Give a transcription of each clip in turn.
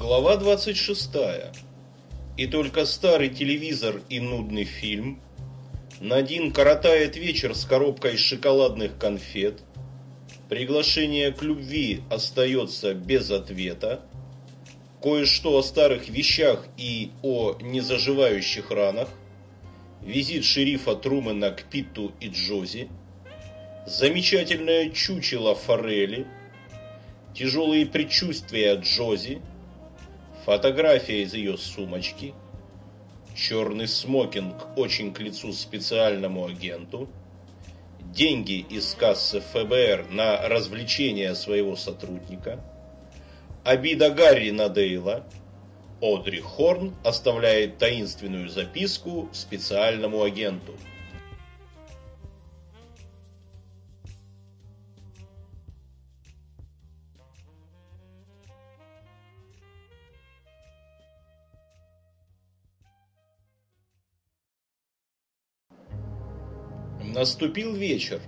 Глава 26. И только старый телевизор и нудный фильм. Надин коротает вечер с коробкой шоколадных конфет. Приглашение к любви остается без ответа. Кое-что о старых вещах и о незаживающих ранах. Визит шерифа Трумэна к Питту и Джози. Замечательное чучело Форели. Тяжелые предчувствия Джози Фотография из ее сумочки. Черный смокинг очень к лицу специальному агенту. Деньги из кассы ФБР на развлечение своего сотрудника. Обида Гарри на Дейла. Одри Хорн оставляет таинственную записку специальному агенту. Наступил вечер.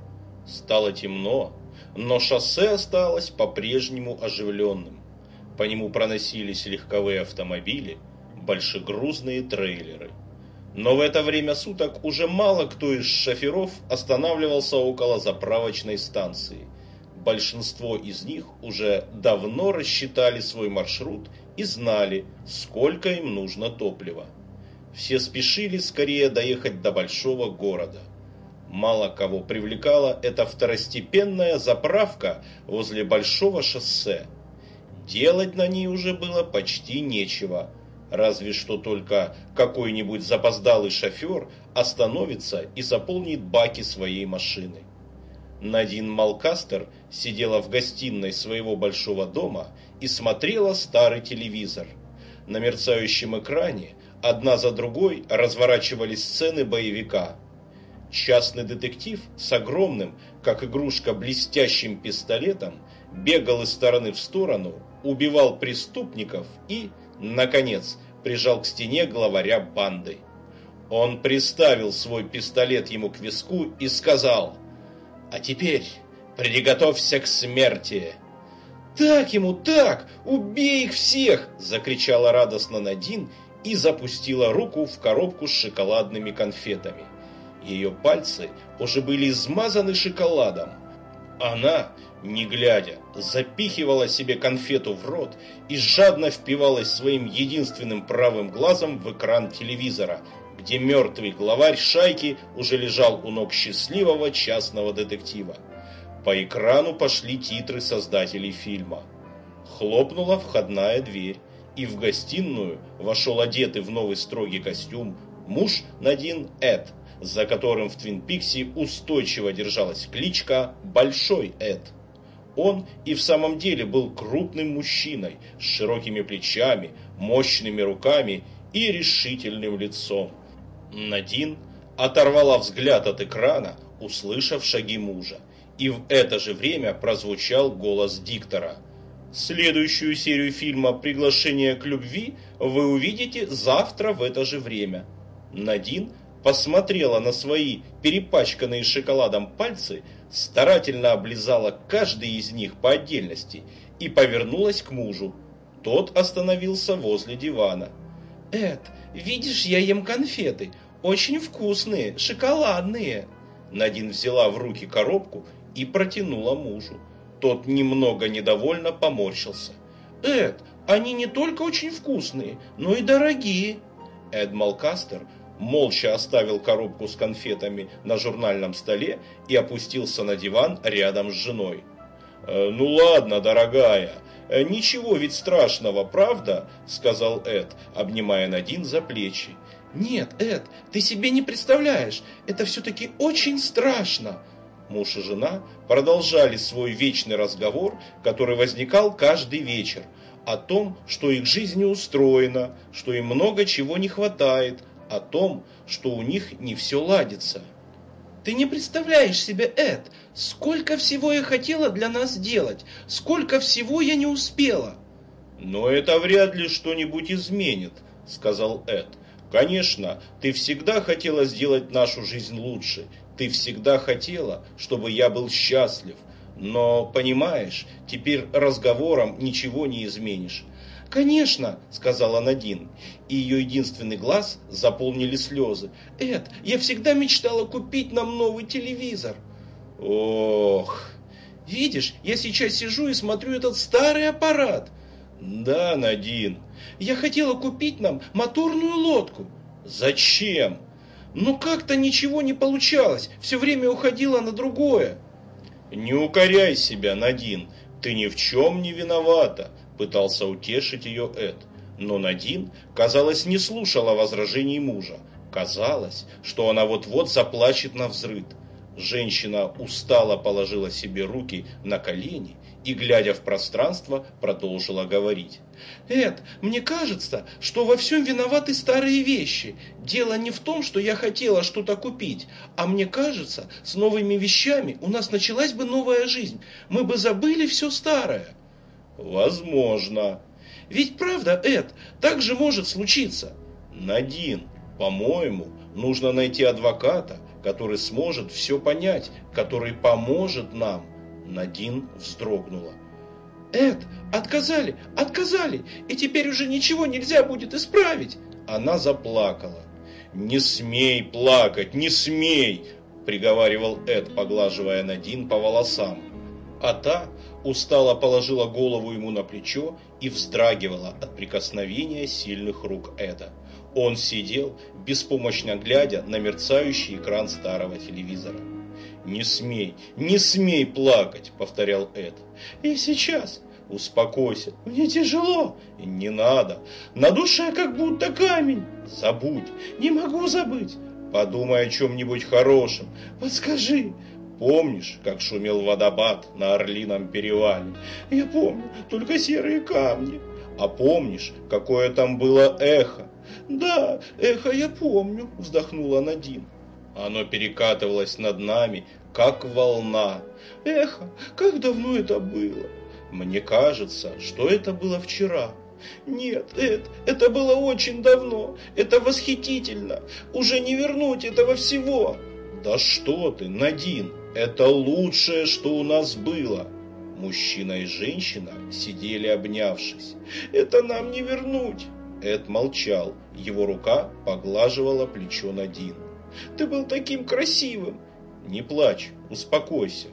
Стало темно, но шоссе осталось по-прежнему оживленным. По нему проносились легковые автомобили, большегрузные трейлеры. Но в это время суток уже мало кто из шоферов останавливался около заправочной станции. Большинство из них уже давно рассчитали свой маршрут и знали, сколько им нужно топлива. Все спешили скорее доехать до большого города. Мало кого привлекала эта второстепенная заправка возле большого шоссе. Делать на ней уже было почти нечего, разве что только какой-нибудь запоздалый шофер остановится и заполнит баки своей машины. Надин Малкастер сидела в гостиной своего большого дома и смотрела старый телевизор. На мерцающем экране одна за другой разворачивались сцены боевика – Частный детектив с огромным, как игрушка, блестящим пистолетом бегал из стороны в сторону, убивал преступников и, наконец, прижал к стене главаря банды. Он приставил свой пистолет ему к виску и сказал «А теперь приготовься к смерти!» «Так ему, так! Убей их всех!» – закричала радостно Надин и запустила руку в коробку с шоколадными конфетами. Ее пальцы уже были измазаны шоколадом. Она, не глядя, запихивала себе конфету в рот и жадно впивалась своим единственным правым глазом в экран телевизора, где мертвый главарь шайки уже лежал у ног счастливого частного детектива. По экрану пошли титры создателей фильма. Хлопнула входная дверь, и в гостиную вошел одетый в новый строгий костюм муж Надин Эд, за которым в Твин Пикси устойчиво держалась кличка «Большой Эд». Он и в самом деле был крупным мужчиной с широкими плечами, мощными руками и решительным лицом. Надин оторвала взгляд от экрана, услышав шаги мужа, и в это же время прозвучал голос диктора. Следующую серию фильма «Приглашение к любви» вы увидите завтра в это же время. Надин посмотрела на свои перепачканные шоколадом пальцы, старательно облизала каждый из них по отдельности и повернулась к мужу. Тот остановился возле дивана. «Эд, видишь, я ем конфеты. Очень вкусные, шоколадные». Надин взяла в руки коробку и протянула мужу. Тот немного недовольно поморщился. «Эд, они не только очень вкусные, но и дорогие». Эд Малкастер молча оставил коробку с конфетами на журнальном столе и опустился на диван рядом с женой. «Э, «Ну ладно, дорогая, э, ничего ведь страшного, правда?» – сказал Эд, обнимая Надин за плечи. «Нет, Эд, ты себе не представляешь, это все-таки очень страшно!» Муж и жена продолжали свой вечный разговор, который возникал каждый вечер, о том, что их жизнь не устроена, что им много чего не хватает – о том, что у них не все ладится. Ты не представляешь себе, Эд, сколько всего я хотела для нас сделать, сколько всего я не успела. Но это вряд ли что-нибудь изменит, сказал Эд. Конечно, ты всегда хотела сделать нашу жизнь лучше, ты всегда хотела, чтобы я был счастлив, Но, понимаешь, теперь разговором ничего не изменишь. «Конечно», — сказала Надин, и ее единственный глаз заполнили слезы. «Эд, я всегда мечтала купить нам новый телевизор». «Ох!» «Видишь, я сейчас сижу и смотрю этот старый аппарат». «Да, Надин». «Я хотела купить нам моторную лодку». «Зачем?» «Ну как-то ничего не получалось, все время уходила на другое». «Не укоряй себя, Надин, ты ни в чем не виновата пытался утешить ее Эд. Но Надин, казалось, не слушала возражений мужа. Казалось, что она вот-вот заплачет на взрыд. Женщина устало положила себе руки на колени и, глядя в пространство, продолжила говорить. «Эд, мне кажется, что во всем виноваты старые вещи. Дело не в том, что я хотела что-то купить, а мне кажется, с новыми вещами у нас началась бы новая жизнь. Мы бы забыли все старое». Возможно. Ведь правда, Эд, так же может случиться. Надин, по-моему, нужно найти адвоката, который сможет все понять, который поможет нам. Надин вздрогнула. Эд, отказали, отказали, и теперь уже ничего нельзя будет исправить. Она заплакала. «Не смей плакать, не смей!» – приговаривал Эд, поглаживая Надин по волосам. А та устало положила голову ему на плечо и вздрагивала от прикосновения сильных рук Эда. Он сидел, беспомощно глядя на мерцающий экран старого телевизора. «Не смей, не смей плакать!» – повторял Эд. «И сейчас!» «Успокойся, мне тяжело!» «Не надо! На душе как будто камень!» «Забудь!» «Не могу забыть!» «Подумай о чем-нибудь хорошем!» «Подскажи!» Помнишь, как шумел водопад на Орлином перевале? Я помню, только серые камни. А помнишь, какое там было эхо? Да, эхо я помню, вздохнула Надин. Оно перекатывалось над нами, как волна. Эхо, как давно это было? Мне кажется, что это было вчера. Нет, Эд, это было очень давно. Это восхитительно. Уже не вернуть этого всего. Да что ты, Надин, это лучшее, что у нас было. Мужчина и женщина сидели обнявшись. Это нам не вернуть. Эд молчал. Его рука поглаживала плечо Надин. Ты был таким красивым. Не плачь, успокойся.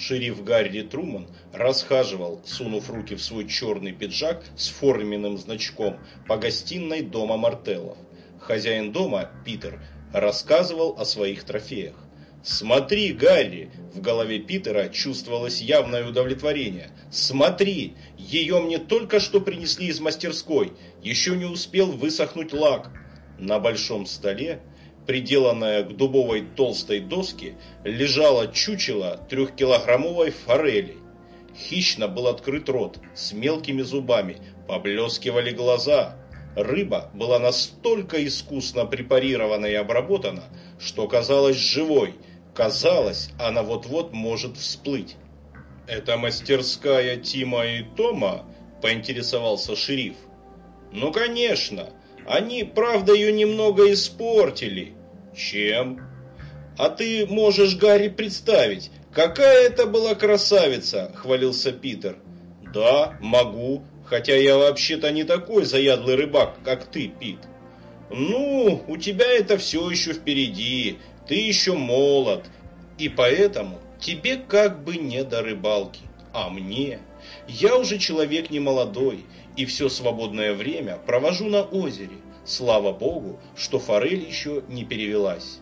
Шериф Гарри Труман расхаживал, сунув руки в свой черный пиджак с форменным значком по гостиной дома Мартеллов. Хозяин дома, Питер, рассказывал о своих трофеях. «Смотри, Гарри!» В голове Питера чувствовалось явное удовлетворение. «Смотри! Ее мне только что принесли из мастерской. Еще не успел высохнуть лак». На большом столе приделанная к дубовой толстой доске, лежало чучело трехкилограммовой форели. Хищно был открыт рот, с мелкими зубами, поблескивали глаза. Рыба была настолько искусно препарирована и обработана, что казалась живой, казалось, она вот-вот может всплыть. «Это мастерская Тима и Тома?» – поинтересовался шериф. «Ну, конечно. Они, правда, ее немного испортили. Чем? А ты можешь, Гарри, представить, какая это была красавица, хвалился Питер. Да, могу, хотя я вообще-то не такой заядлый рыбак, как ты, Пит. Ну, у тебя это все еще впереди, ты еще молод, и поэтому тебе как бы не до рыбалки, а мне. Я уже человек не молодой, и все свободное время провожу на озере. Слава богу, что форель еще не перевелась.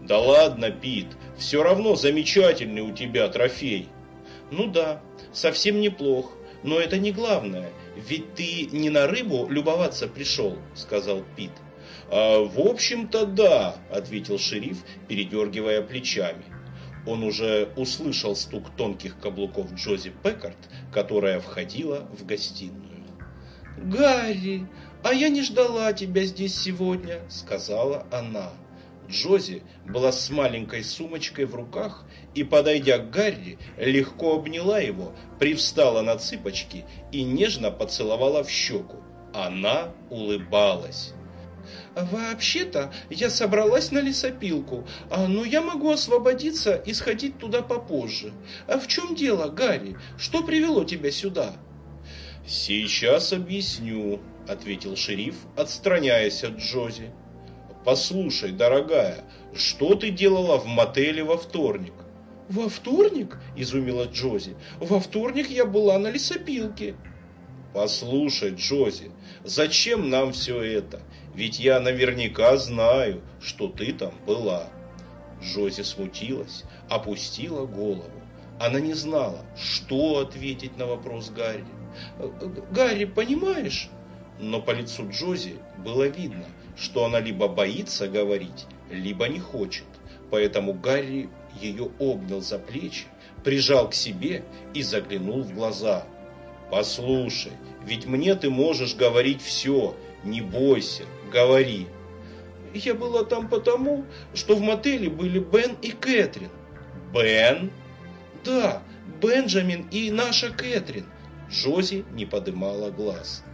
Да ладно, Пит, все равно замечательный у тебя трофей. Ну да, совсем неплох, но это не главное, ведь ты не на рыбу любоваться пришел, сказал Пит. А, в общем-то, да, ответил шериф, передергивая плечами. Он уже услышал стук тонких каблуков Джози Пекард, которая входила в гостиную. «Гарри, а я не ждала тебя здесь сегодня», — сказала она. Джози была с маленькой сумочкой в руках и, подойдя к Гарри, легко обняла его, привстала на цыпочки и нежно поцеловала в щеку. Она улыбалась. «Вообще-то я собралась на лесопилку, а, но я могу освободиться и сходить туда попозже. А в чем дело, Гарри? Что привело тебя сюда?» «Сейчас объясню», — ответил шериф, отстраняясь от Джози. «Послушай, дорогая, что ты делала в мотеле во вторник?» «Во вторник?» – изумила Джози. «Во вторник я была на лесопилке». «Послушай, Джози, зачем нам все это? Ведь я наверняка знаю, что ты там была». Джози смутилась, опустила голову. Она не знала, что ответить на вопрос Гарри. «Гарри, понимаешь?» Но по лицу Джози было видно, что она либо боится говорить, либо не хочет. Поэтому Гарри ее обнял за плечи, прижал к себе и заглянул в глаза. «Послушай, ведь мне ты можешь говорить все, не бойся, говори». «Я была там потому, что в мотеле были Бен и Кэтрин». «Бен?» «Да, Бенджамин и наша Кэтрин». Джози не подымала глаз.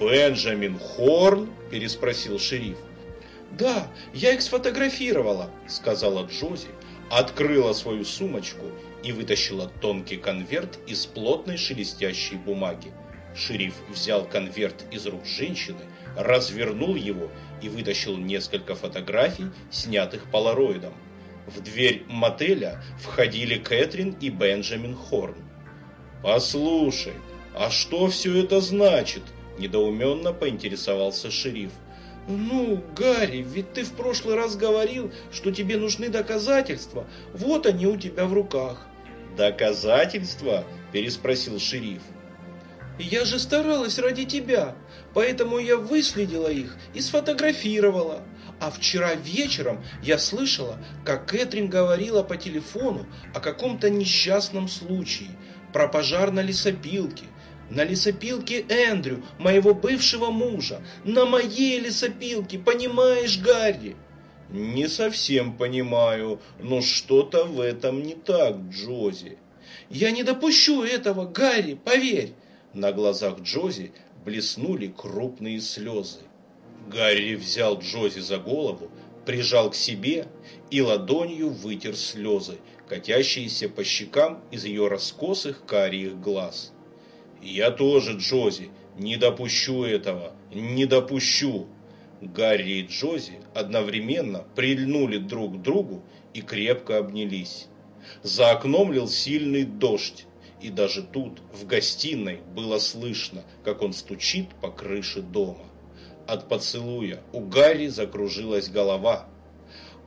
«Бенджамин Хорн?» – переспросил шериф. «Да, я их сфотографировала», – сказала Джози, открыла свою сумочку и вытащила тонкий конверт из плотной шелестящей бумаги. Шериф взял конверт из рук женщины, развернул его и вытащил несколько фотографий, снятых полароидом. В дверь мотеля входили Кэтрин и Бенджамин Хорн. «Послушай, а что все это значит?» – недоуменно поинтересовался шериф. «Ну, Гарри, ведь ты в прошлый раз говорил, что тебе нужны доказательства. Вот они у тебя в руках». «Доказательства?» – переспросил шериф. «Я же старалась ради тебя, поэтому я выследила их и сфотографировала. А вчера вечером я слышала, как Кэтрин говорила по телефону о каком-то несчастном случае, про пожар на лесопилке, на лесопилке Эндрю, моего бывшего мужа. На моей лесопилке, понимаешь, Гарри? Не совсем понимаю, но что-то в этом не так, Джози. Я не допущу этого, Гарри, поверь. На глазах Джози блеснули крупные слезы. Гарри взял Джози за голову, прижал к себе и ладонью вытер слезы, катящиеся по щекам из ее раскосых карих глаз. «Я тоже, Джози, не допущу этого, не допущу!» Гарри и Джози одновременно прильнули друг к другу и крепко обнялись. За окном лил сильный дождь, и даже тут, в гостиной, было слышно, как он стучит по крыше дома. От поцелуя у Гарри закружилась голова.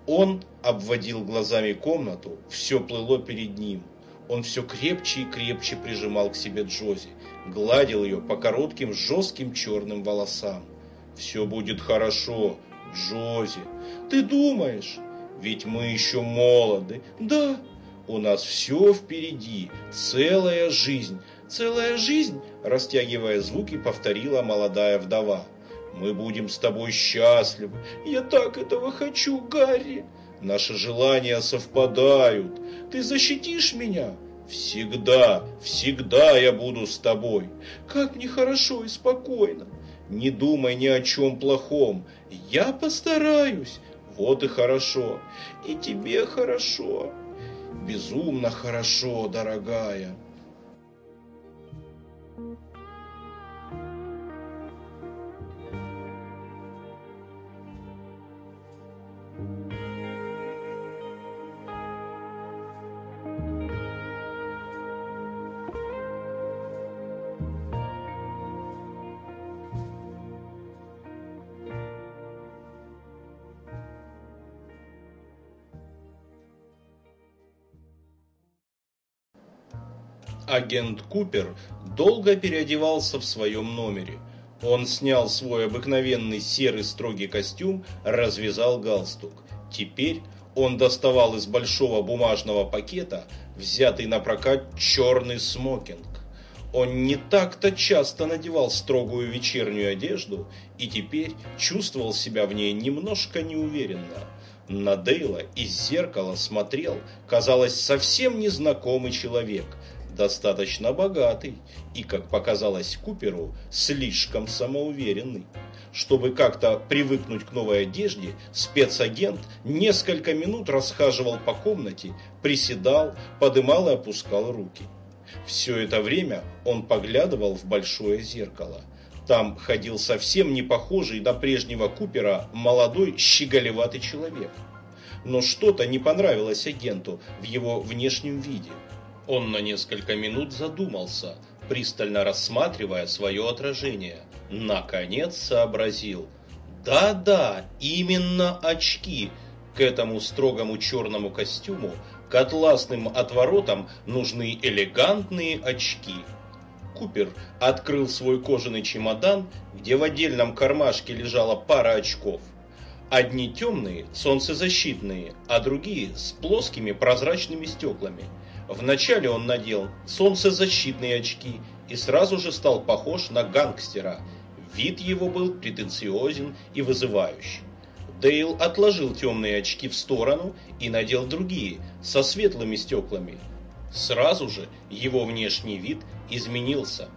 Он обводил глазами комнату, все плыло перед ним – он все крепче и крепче прижимал к себе Джози, гладил ее по коротким жестким черным волосам. «Все будет хорошо, Джози. Ты думаешь? Ведь мы еще молоды. Да, у нас все впереди, целая жизнь. Целая жизнь, растягивая звуки, повторила молодая вдова. Мы будем с тобой счастливы. Я так этого хочу, Гарри. Наши желания совпадают. Ты защитишь меня? Всегда, всегда я буду с тобой. Как мне хорошо и спокойно. Не думай ни о чем плохом. Я постараюсь. Вот и хорошо. И тебе хорошо. Безумно хорошо, дорогая. Агент Купер долго переодевался в своем номере. Он снял свой обыкновенный серый строгий костюм, развязал галстук. Теперь он доставал из большого бумажного пакета взятый на прокат черный смокинг. Он не так-то часто надевал строгую вечернюю одежду и теперь чувствовал себя в ней немножко неуверенно. На Дейла из зеркала смотрел, казалось, совсем незнакомый человек, достаточно богатый и, как показалось Куперу, слишком самоуверенный. Чтобы как-то привыкнуть к новой одежде, спецагент несколько минут расхаживал по комнате, приседал, подымал и опускал руки. Все это время он поглядывал в большое зеркало. Там ходил совсем не похожий на прежнего Купера молодой щеголеватый человек. Но что-то не понравилось агенту в его внешнем виде. Он на несколько минут задумался, пристально рассматривая свое отражение. Наконец сообразил. Да-да, именно очки. К этому строгому черному костюму к атласным отворотам нужны элегантные очки. Купер открыл свой кожаный чемодан, где в отдельном кармашке лежала пара очков. Одни темные, солнцезащитные, а другие с плоскими прозрачными стеклами. Вначале он надел солнцезащитные очки и сразу же стал похож на гангстера. Вид его был претенциозен и вызывающий. Дейл отложил темные очки в сторону и надел другие, со светлыми стеклами. Сразу же его внешний вид изменился.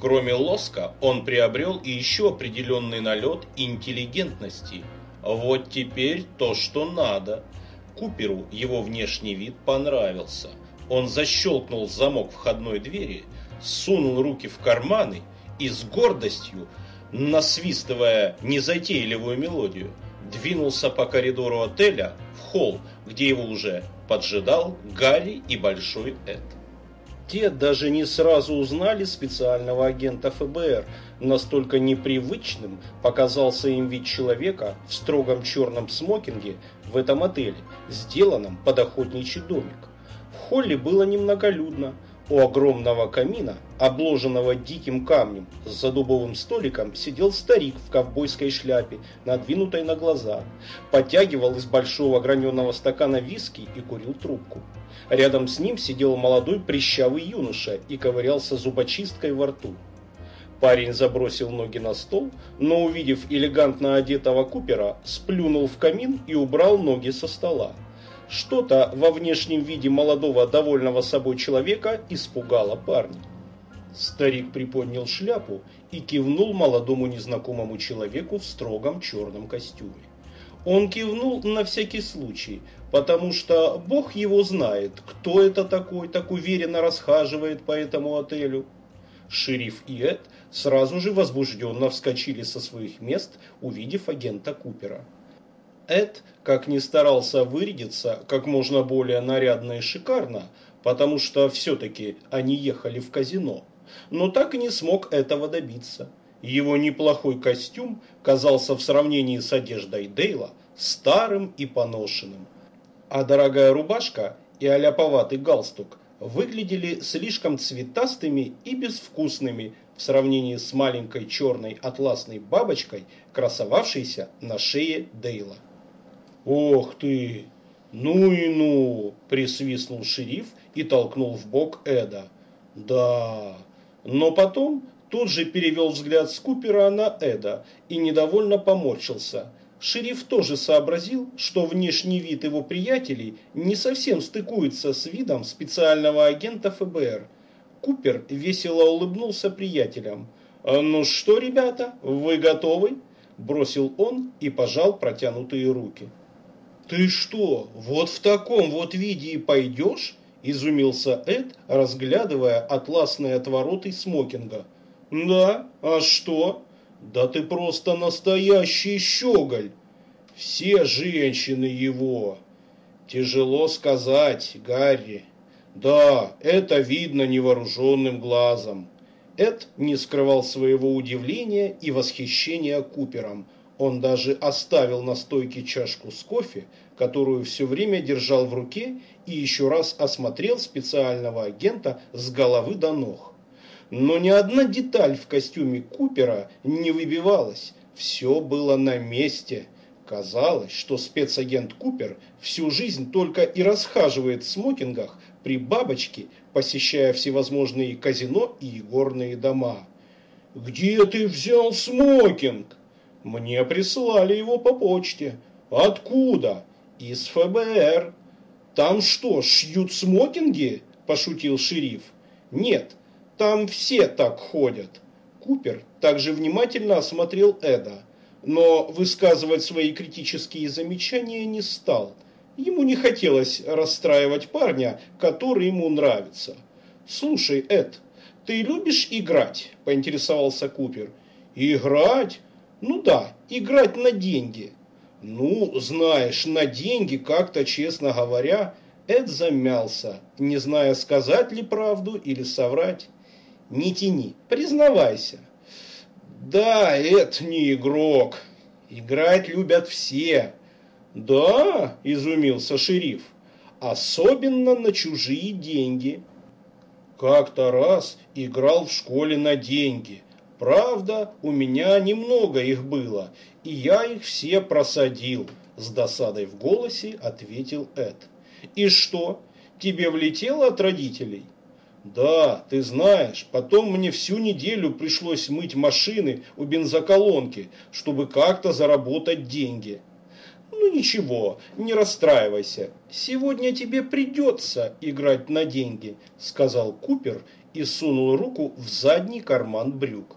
Кроме лоска, он приобрел и еще определенный налет интеллигентности. Вот теперь то, что надо. Куперу его внешний вид понравился. Он защелкнул замок входной двери, сунул руки в карманы и с гордостью, насвистывая незатейливую мелодию, двинулся по коридору отеля в холл, где его уже поджидал Гарри и Большой Эд. Те даже не сразу узнали специального агента ФБР, настолько непривычным показался им вид человека в строгом черном смокинге в этом отеле, сделанном под охотничий домик. В холле было немноголюдно, у огромного камина, обложенного диким камнем, за дубовым столиком сидел старик в ковбойской шляпе, надвинутой на глаза, подтягивал из большого граненого стакана виски и курил трубку. Рядом с ним сидел молодой прищавый юноша и ковырялся зубочисткой во рту. Парень забросил ноги на стол, но, увидев элегантно одетого Купера, сплюнул в камин и убрал ноги со стола. Что-то во внешнем виде молодого, довольного собой человека испугало парня. Старик приподнял шляпу и кивнул молодому незнакомому человеку в строгом черном костюме. Он кивнул на всякий случай, потому что бог его знает, кто это такой, так уверенно расхаживает по этому отелю. Шериф и Эд сразу же возбужденно вскочили со своих мест, увидев агента Купера. Эд, как ни старался вырядиться как можно более нарядно и шикарно, потому что все-таки они ехали в казино, но так и не смог этого добиться. Его неплохой костюм казался в сравнении с одеждой Дейла старым и поношенным. А дорогая рубашка и аляповатый галстук выглядели слишком цветастыми и безвкусными в сравнении с маленькой черной атласной бабочкой, красовавшейся на шее Дейла. «Ох ты! Ну и ну!» – присвистнул шериф и толкнул в бок Эда. «Да!» Но потом тут же перевел взгляд с Купера на Эда и недовольно поморщился. Шериф тоже сообразил, что внешний вид его приятелей не совсем стыкуется с видом специального агента ФБР. Купер весело улыбнулся приятелям. «Ну что, ребята, вы готовы?» – бросил он и пожал протянутые руки. «Ты что, вот в таком вот виде и пойдешь?» – изумился Эд, разглядывая атласные отвороты смокинга. «Да? А что?» «Да ты просто настоящий щеголь! Все женщины его!» «Тяжело сказать, Гарри. Да, это видно невооруженным глазом». Эд не скрывал своего удивления и восхищения Купером, он даже оставил на стойке чашку с кофе, которую все время держал в руке, и еще раз осмотрел специального агента с головы до ног. но ни одна деталь в костюме Купера не выбивалась. Все было на месте. Казалось, что спецагент Купер всю жизнь только и расхаживает в смокингах при бабочке, посещая всевозможные казино и игорные дома. «Где ты взял смокинг?» «Мне прислали его по почте». «Откуда?» «Из ФБР». «Там что, шьют смокинги?» – пошутил шериф. «Нет, там все так ходят». Купер также внимательно осмотрел Эда, но высказывать свои критические замечания не стал. Ему не хотелось расстраивать парня, который ему нравится. «Слушай, Эд, ты любишь играть?» – поинтересовался Купер. «Играть? Ну да, играть на деньги». Ну, знаешь, на деньги как-то, честно говоря, Эд замялся, не зная, сказать ли правду или соврать. Не тяни, признавайся. Да, Эд не игрок. Играть любят все. Да, изумился шериф. Особенно на чужие деньги. Как-то раз играл в школе на деньги. Правда, у меня немного их было, и я их все просадил, с досадой в голосе ответил Эд. И что, тебе влетело от родителей? Да, ты знаешь, потом мне всю неделю пришлось мыть машины у бензоколонки, чтобы как-то заработать деньги. Ну ничего, не расстраивайся. Сегодня тебе придется играть на деньги, сказал Купер и сунул руку в задний карман брюк.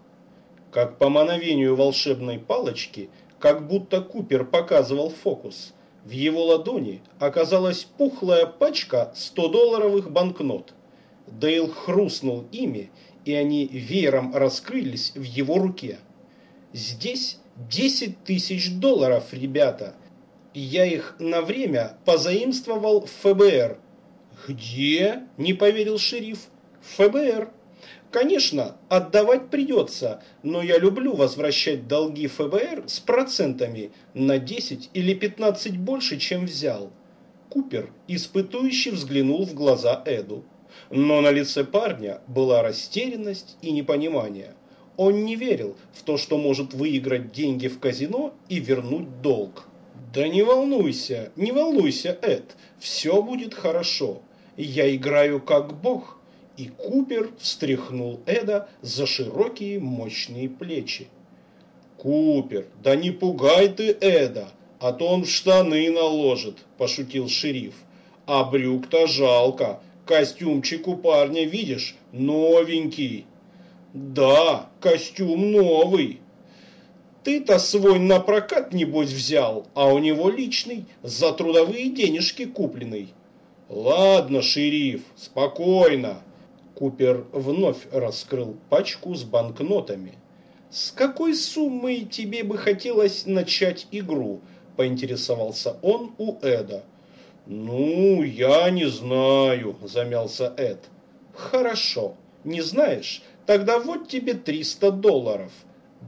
Как по мановению волшебной палочки, как будто Купер показывал фокус, в его ладони оказалась пухлая пачка 100-долларовых банкнот. Дейл хрустнул ими, и они веером раскрылись в его руке. «Здесь 10 тысяч долларов, ребята. Я их на время позаимствовал в ФБР». «Где?» – не поверил шериф. «ФБР». Конечно, отдавать придется, но я люблю возвращать долги ФБР с процентами на 10 или 15 больше, чем взял. Купер испытующе взглянул в глаза Эду. Но на лице парня была растерянность и непонимание. Он не верил в то, что может выиграть деньги в казино и вернуть долг. «Да не волнуйся, не волнуйся, Эд, все будет хорошо. Я играю как бог» и Купер встряхнул Эда за широкие мощные плечи. «Купер, да не пугай ты Эда, а то он в штаны наложит», – пошутил шериф. «А брюк-то жалко, костюмчик у парня, видишь, новенький». «Да, костюм новый». «Ты-то свой на прокат, небось, взял, а у него личный, за трудовые денежки купленный». «Ладно, шериф, спокойно». Купер вновь раскрыл пачку с банкнотами. «С какой суммой тебе бы хотелось начать игру?» – поинтересовался он у Эда. «Ну, я не знаю», – замялся Эд. «Хорошо, не знаешь? Тогда вот тебе 300 долларов».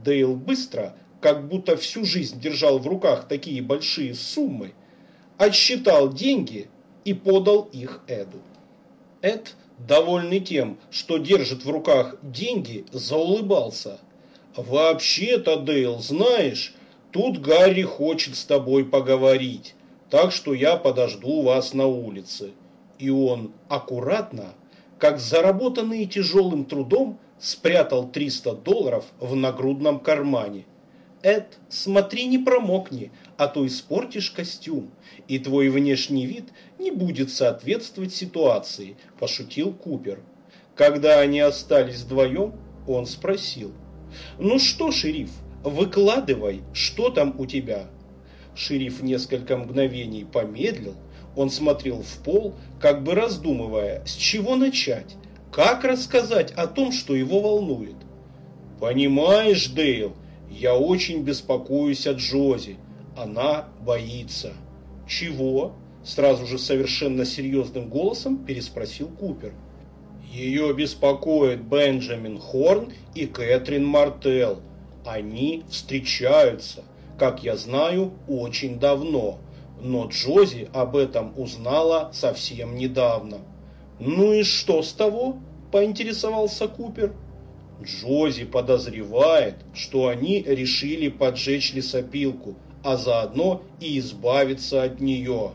Дейл быстро, как будто всю жизнь держал в руках такие большие суммы, отсчитал деньги и подал их Эду. Эд довольный тем, что держит в руках деньги, заулыбался. «Вообще-то, Дейл, знаешь, тут Гарри хочет с тобой поговорить, так что я подожду вас на улице». И он аккуратно, как заработанные тяжелым трудом, спрятал 300 долларов в нагрудном кармане. Эд, смотри, не промокни, а то испортишь костюм, и твой внешний вид не будет соответствовать ситуации», – пошутил Купер. Когда они остались вдвоем, он спросил. «Ну что, шериф, выкладывай, что там у тебя?» Шериф несколько мгновений помедлил, он смотрел в пол, как бы раздумывая, с чего начать, как рассказать о том, что его волнует. «Понимаешь, Дейл, я очень беспокоюсь о Джози. Она боится. Чего? Сразу же совершенно серьезным голосом переспросил Купер. Ее беспокоит Бенджамин Хорн и Кэтрин Мартел. Они встречаются, как я знаю, очень давно. Но Джози об этом узнала совсем недавно. «Ну и что с того?» – поинтересовался Купер. Джози подозревает, что они решили поджечь лесопилку, а заодно и избавиться от нее.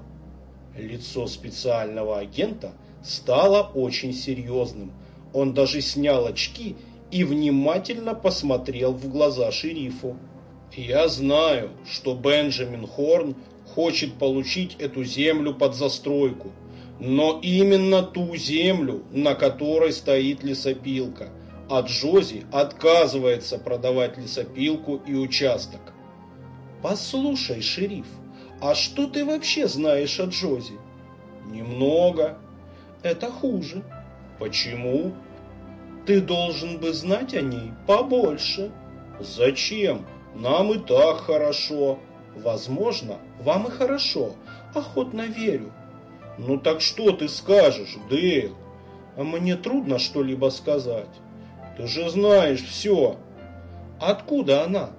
Лицо специального агента стало очень серьезным. Он даже снял очки и внимательно посмотрел в глаза шерифу. «Я знаю, что Бенджамин Хорн хочет получить эту землю под застройку, но именно ту землю, на которой стоит лесопилка, а Джози отказывается продавать лесопилку и участок. Послушай, шериф, а что ты вообще знаешь о Джози? Немного. Это хуже. Почему? Ты должен бы знать о ней побольше. Зачем? Нам и так хорошо. Возможно, вам и хорошо. Охотно верю. Ну так что ты скажешь, Дейл? Мне трудно что-либо сказать. Ты же знаешь все. Откуда она?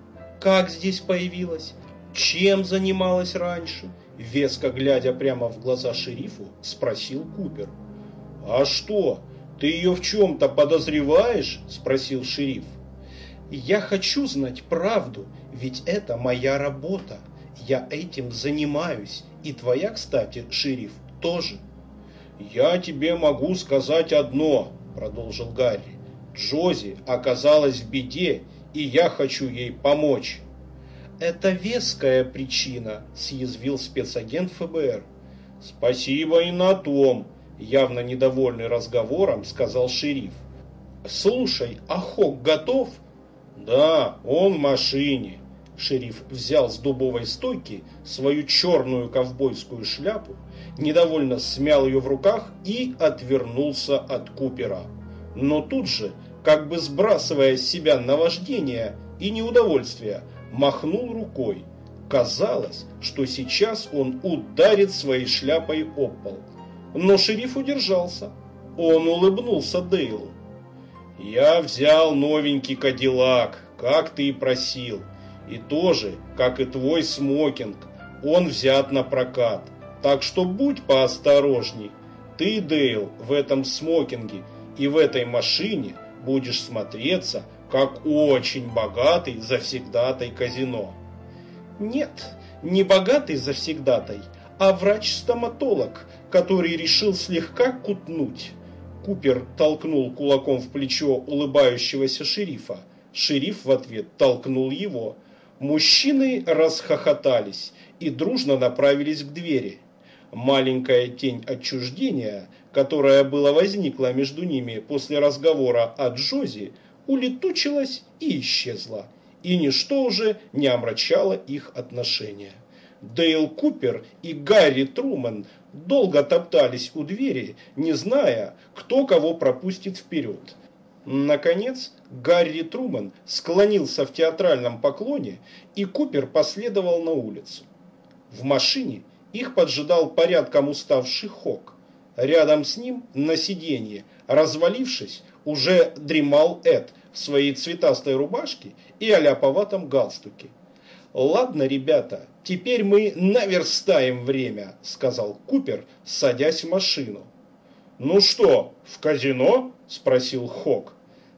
Как здесь появилась? Чем занималась раньше? Веско глядя прямо в глаза шерифу, спросил Купер. А что, ты ее в чем-то подозреваешь? Спросил шериф. Я хочу знать правду, ведь это моя работа. Я этим занимаюсь. И твоя, кстати, шериф, тоже. Я тебе могу сказать одно, продолжил Гарри. Джози оказалась в беде, и я хочу ей помочь. Это веская причина, съязвил спецагент ФБР. Спасибо и на том, явно недовольный разговором, сказал шериф. Слушай, а Хок готов? Да, он в машине. Шериф взял с дубовой стойки свою черную ковбойскую шляпу, недовольно смял ее в руках и отвернулся от Купера. Но тут же как бы сбрасывая с себя наваждение и неудовольствие, махнул рукой. Казалось, что сейчас он ударит своей шляпой об пол. Но шериф удержался. Он улыбнулся Дейлу. «Я взял новенький кадиллак, как ты и просил. И тоже, как и твой смокинг, он взят на прокат. Так что будь поосторожней. Ты, Дейл, в этом смокинге и в этой машине – будешь смотреться, как очень богатый завсегдатай казино. Нет, не богатый завсегдатай, а врач-стоматолог, который решил слегка кутнуть. Купер толкнул кулаком в плечо улыбающегося шерифа. Шериф в ответ толкнул его. Мужчины расхохотались и дружно направились к двери. Маленькая тень отчуждения, которая была возникла между ними после разговора о Джози, улетучилась и исчезла, и ничто уже не омрачало их отношения. Дейл Купер и Гарри Труман долго топтались у двери, не зная, кто кого пропустит вперед. Наконец, Гарри Труман склонился в театральном поклоне, и Купер последовал на улицу. В машине их поджидал порядком уставший Хок. Рядом с ним на сиденье, развалившись, уже дремал Эд в своей цветастой рубашке и аляповатом галстуке. «Ладно, ребята, теперь мы наверстаем время», – сказал Купер, садясь в машину. «Ну что, в казино?» – спросил Хок.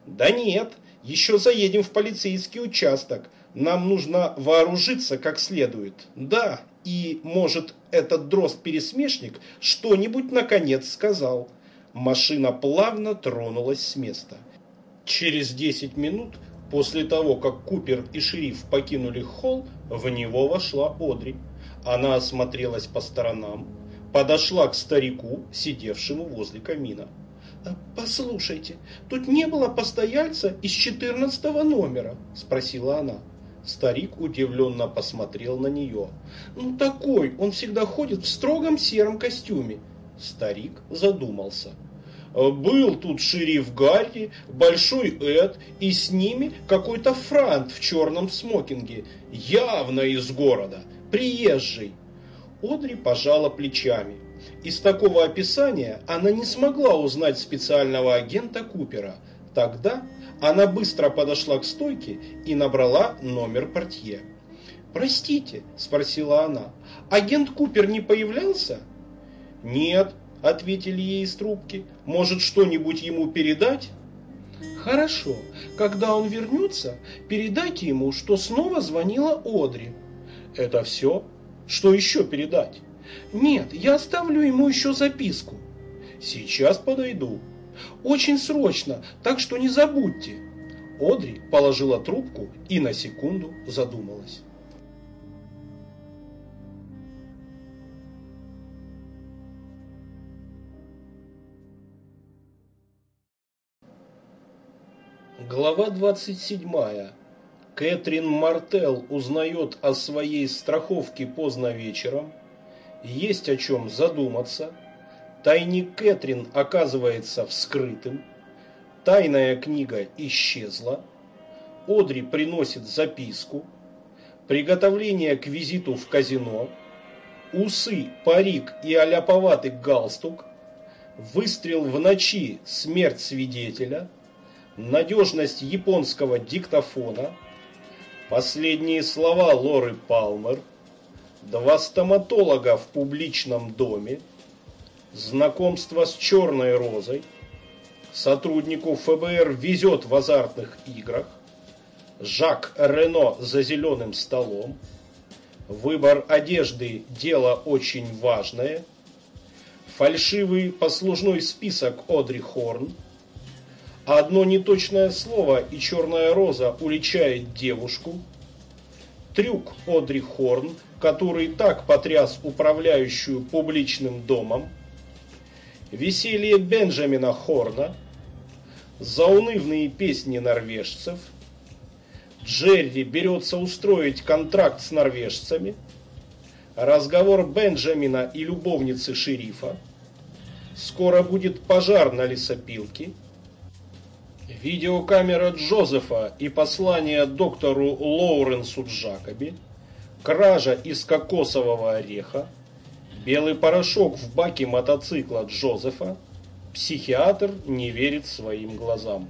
«Да нет, еще заедем в полицейский участок. Нам нужно вооружиться как следует. Да, и, может, этот дрозд-пересмешник что-нибудь наконец сказал. Машина плавно тронулась с места. Через 10 минут после того, как Купер и шериф покинули холл, в него вошла Одри. Она осмотрелась по сторонам, подошла к старику, сидевшему возле камина. «Э, «Послушайте, тут не было постояльца из четырнадцатого номера?» – спросила она. Старик удивленно посмотрел на нее. «Ну такой, он всегда ходит в строгом сером костюме». Старик задумался. «Был тут шериф Гарри, Большой Эд, и с ними какой-то франт в черном смокинге, явно из города, приезжий». Одри пожала плечами. Из такого описания она не смогла узнать специального агента Купера. Тогда она быстро подошла к стойке и набрала номер портье. «Простите», – спросила она, – «агент Купер не появлялся?» «Нет», – ответили ей из трубки, – «может что-нибудь ему передать?» Хорошо. Когда он вернется, передайте ему, что снова звонила Одри. Это все? Что еще передать? Нет, я оставлю ему еще записку. Сейчас подойду. Очень срочно, так что не забудьте. Одри положила трубку и на секунду задумалась. Глава 27. Кэтрин Мартел узнает о своей страховке поздно вечером. Есть о чем задуматься. Тайник Кэтрин оказывается вскрытым. Тайная книга исчезла. Одри приносит записку. Приготовление к визиту в казино. Усы, парик и аляповатый галстук. Выстрел в ночи, смерть свидетеля – надежность японского диктофона, последние слова Лоры Палмер, два стоматолога в публичном доме, знакомство с черной розой, сотруднику ФБР везет в азартных играх, Жак Рено за зеленым столом, выбор одежды – дело очень важное, фальшивый послужной список Одри Хорн – Одно неточное слово, и черная роза уличает девушку. Трюк Одри Хорн, который так потряс управляющую публичным домом. Веселье Бенджамина Хорна. Заунывные песни норвежцев. Джерри берется устроить контракт с норвежцами. Разговор Бенджамина и любовницы шерифа. Скоро будет пожар на лесопилке. Видеокамера Джозефа и послание доктору Лоуренсу Джакоби, кража из кокосового ореха, белый порошок в баке мотоцикла Джозефа, психиатр не верит своим глазам.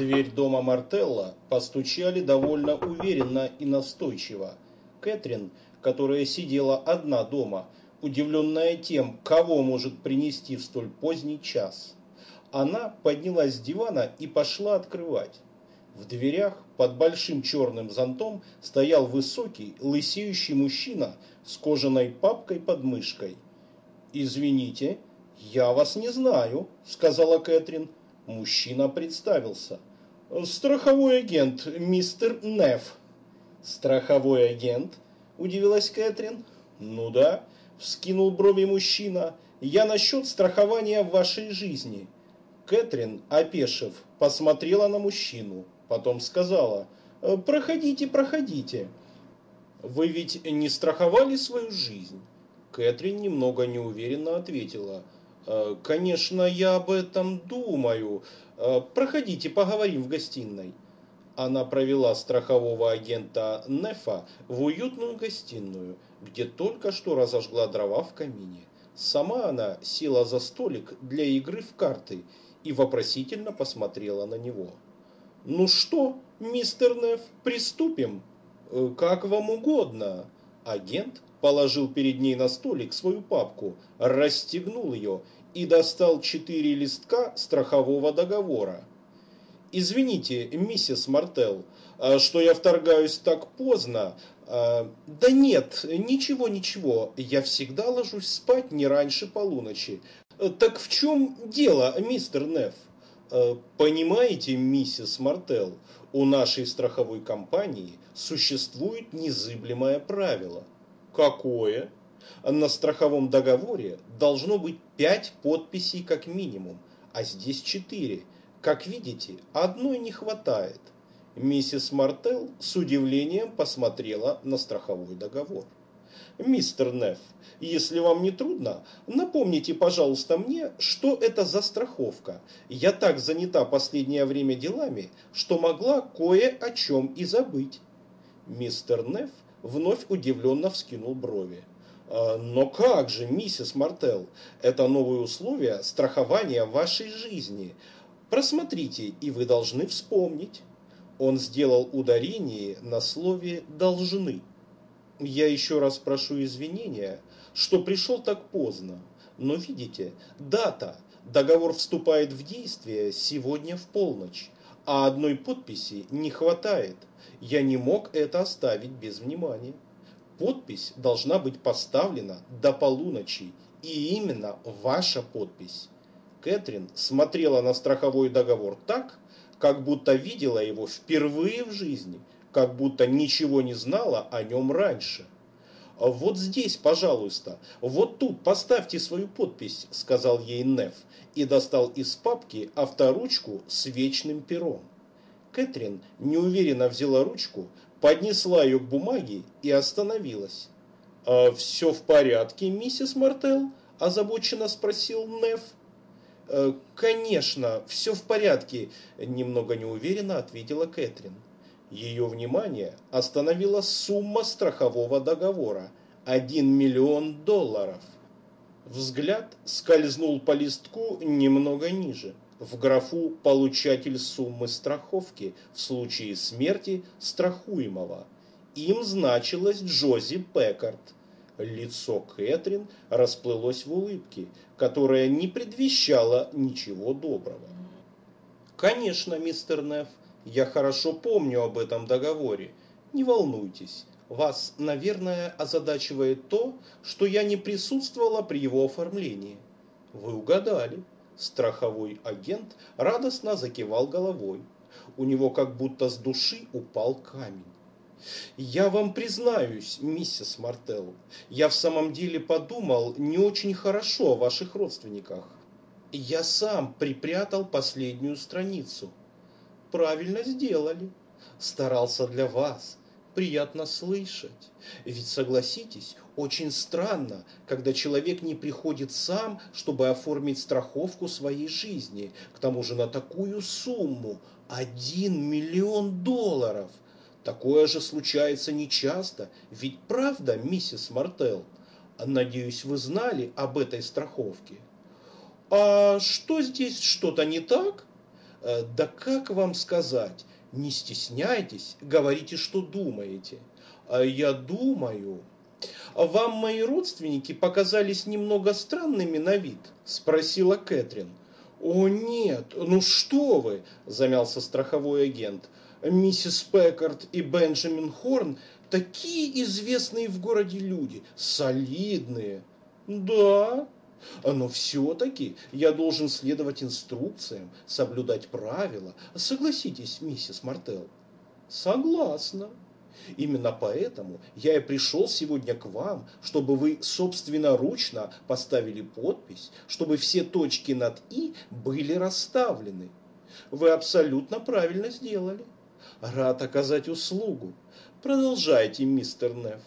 Дверь дома Мартелла постучали довольно уверенно и настойчиво. Кэтрин, которая сидела одна дома, удивленная тем, кого может принести в столь поздний час. Она поднялась с дивана и пошла открывать. В дверях под большим черным зонтом стоял высокий, лысеющий мужчина с кожаной папкой под мышкой. «Извините, я вас не знаю», — сказала Кэтрин. Мужчина представился. «Страховой агент, мистер Неф». «Страховой агент?» – удивилась Кэтрин. «Ну да», – вскинул брови мужчина. «Я насчет страхования вашей жизни». Кэтрин, опешив, посмотрела на мужчину. Потом сказала, «Проходите, проходите». «Вы ведь не страховали свою жизнь?» Кэтрин немного неуверенно ответила – Э, конечно, я об этом думаю. Э, проходите, поговорим в гостиной. Она провела страхового агента Нефа в уютную гостиную, где только что разожгла дрова в камине. Сама она села за столик для игры в карты и вопросительно посмотрела на него. «Ну что, мистер Неф, приступим?» «Э, «Как вам угодно». Агент положил перед ней на столик свою папку, расстегнул ее и достал четыре листка страхового договора. «Извините, миссис Мартел, а, что я вторгаюсь так поздно. А, да нет, ничего, ничего, я всегда ложусь спать не раньше полуночи. Так в чем дело, мистер Неф?» а, «Понимаете, миссис Мартел, у нашей страховой компании существует незыблемое правило». Какое? На страховом договоре должно быть пять подписей как минимум, а здесь четыре. Как видите, одной не хватает. Миссис Мартел с удивлением посмотрела на страховой договор. «Мистер Неф, если вам не трудно, напомните, пожалуйста, мне, что это за страховка. Я так занята последнее время делами, что могла кое о чем и забыть». Мистер Неф вновь удивленно вскинул брови. «А, но как же, миссис Мартел, это новые условия страхования вашей жизни. Просмотрите, и вы должны вспомнить. Он сделал ударение на слове «должны». Я еще раз прошу извинения, что пришел так поздно. Но видите, дата, договор вступает в действие сегодня в полночь, а одной подписи не хватает. Я не мог это оставить без внимания. Подпись должна быть поставлена до полуночи, и именно ваша подпись. Кэтрин смотрела на страховой договор так, как будто видела его впервые в жизни, как будто ничего не знала о нем раньше. «Вот здесь, пожалуйста, вот тут поставьте свою подпись», – сказал ей Неф и достал из папки авторучку с вечным пером. Кэтрин неуверенно взяла ручку, поднесла ее к бумаге и остановилась. «А «Все в порядке, миссис Мартел?» – озабоченно спросил Неф. «Э, «Конечно, все в порядке», – немного неуверенно ответила Кэтрин. Ее внимание остановила сумма страхового договора – 1 миллион долларов. Взгляд скользнул по листку немного ниже, в графу «Получатель суммы страховки» в случае смерти страхуемого. Им значилось Джози Пекард – Лицо Кэтрин расплылось в улыбке, которая не предвещала ничего доброго. «Конечно, мистер Неф, я хорошо помню об этом договоре. Не волнуйтесь, вас, наверное, озадачивает то, что я не присутствовала при его оформлении. Вы угадали. Страховой агент радостно закивал головой. У него как будто с души упал камень. Я вам признаюсь, миссис Мартелл, я в самом деле подумал не очень хорошо о ваших родственниках. Я сам припрятал последнюю страницу. Правильно сделали. Старался для вас. Приятно слышать. Ведь согласитесь, очень странно, когда человек не приходит сам, чтобы оформить страховку своей жизни, к тому же на такую сумму – один миллион долларов – Такое же случается нечасто, ведь правда, миссис Мартел? Надеюсь, вы знали об этой страховке. А что здесь что-то не так? Э, да как вам сказать? Не стесняйтесь, говорите, что думаете. А я думаю... Вам мои родственники показались немного странными на вид? Спросила Кэтрин. О нет, ну что вы, замялся страховой агент миссис Пекард и Бенджамин Хорн такие известные в городе люди, солидные. Да, но все-таки я должен следовать инструкциям, соблюдать правила. Согласитесь, миссис Мартел? Согласна. Именно поэтому я и пришел сегодня к вам, чтобы вы собственноручно поставили подпись, чтобы все точки над «и» были расставлены. Вы абсолютно правильно сделали. Рад оказать услугу. Продолжайте, мистер Неф.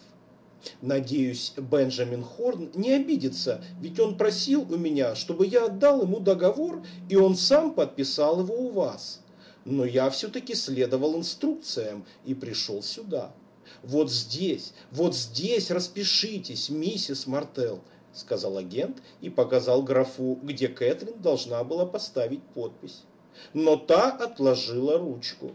Надеюсь, Бенджамин Хорн не обидится, ведь он просил у меня, чтобы я отдал ему договор, и он сам подписал его у вас. Но я все-таки следовал инструкциям и пришел сюда. Вот здесь, вот здесь распишитесь, миссис Мартел, сказал агент и показал графу, где Кэтрин должна была поставить подпись. Но та отложила ручку.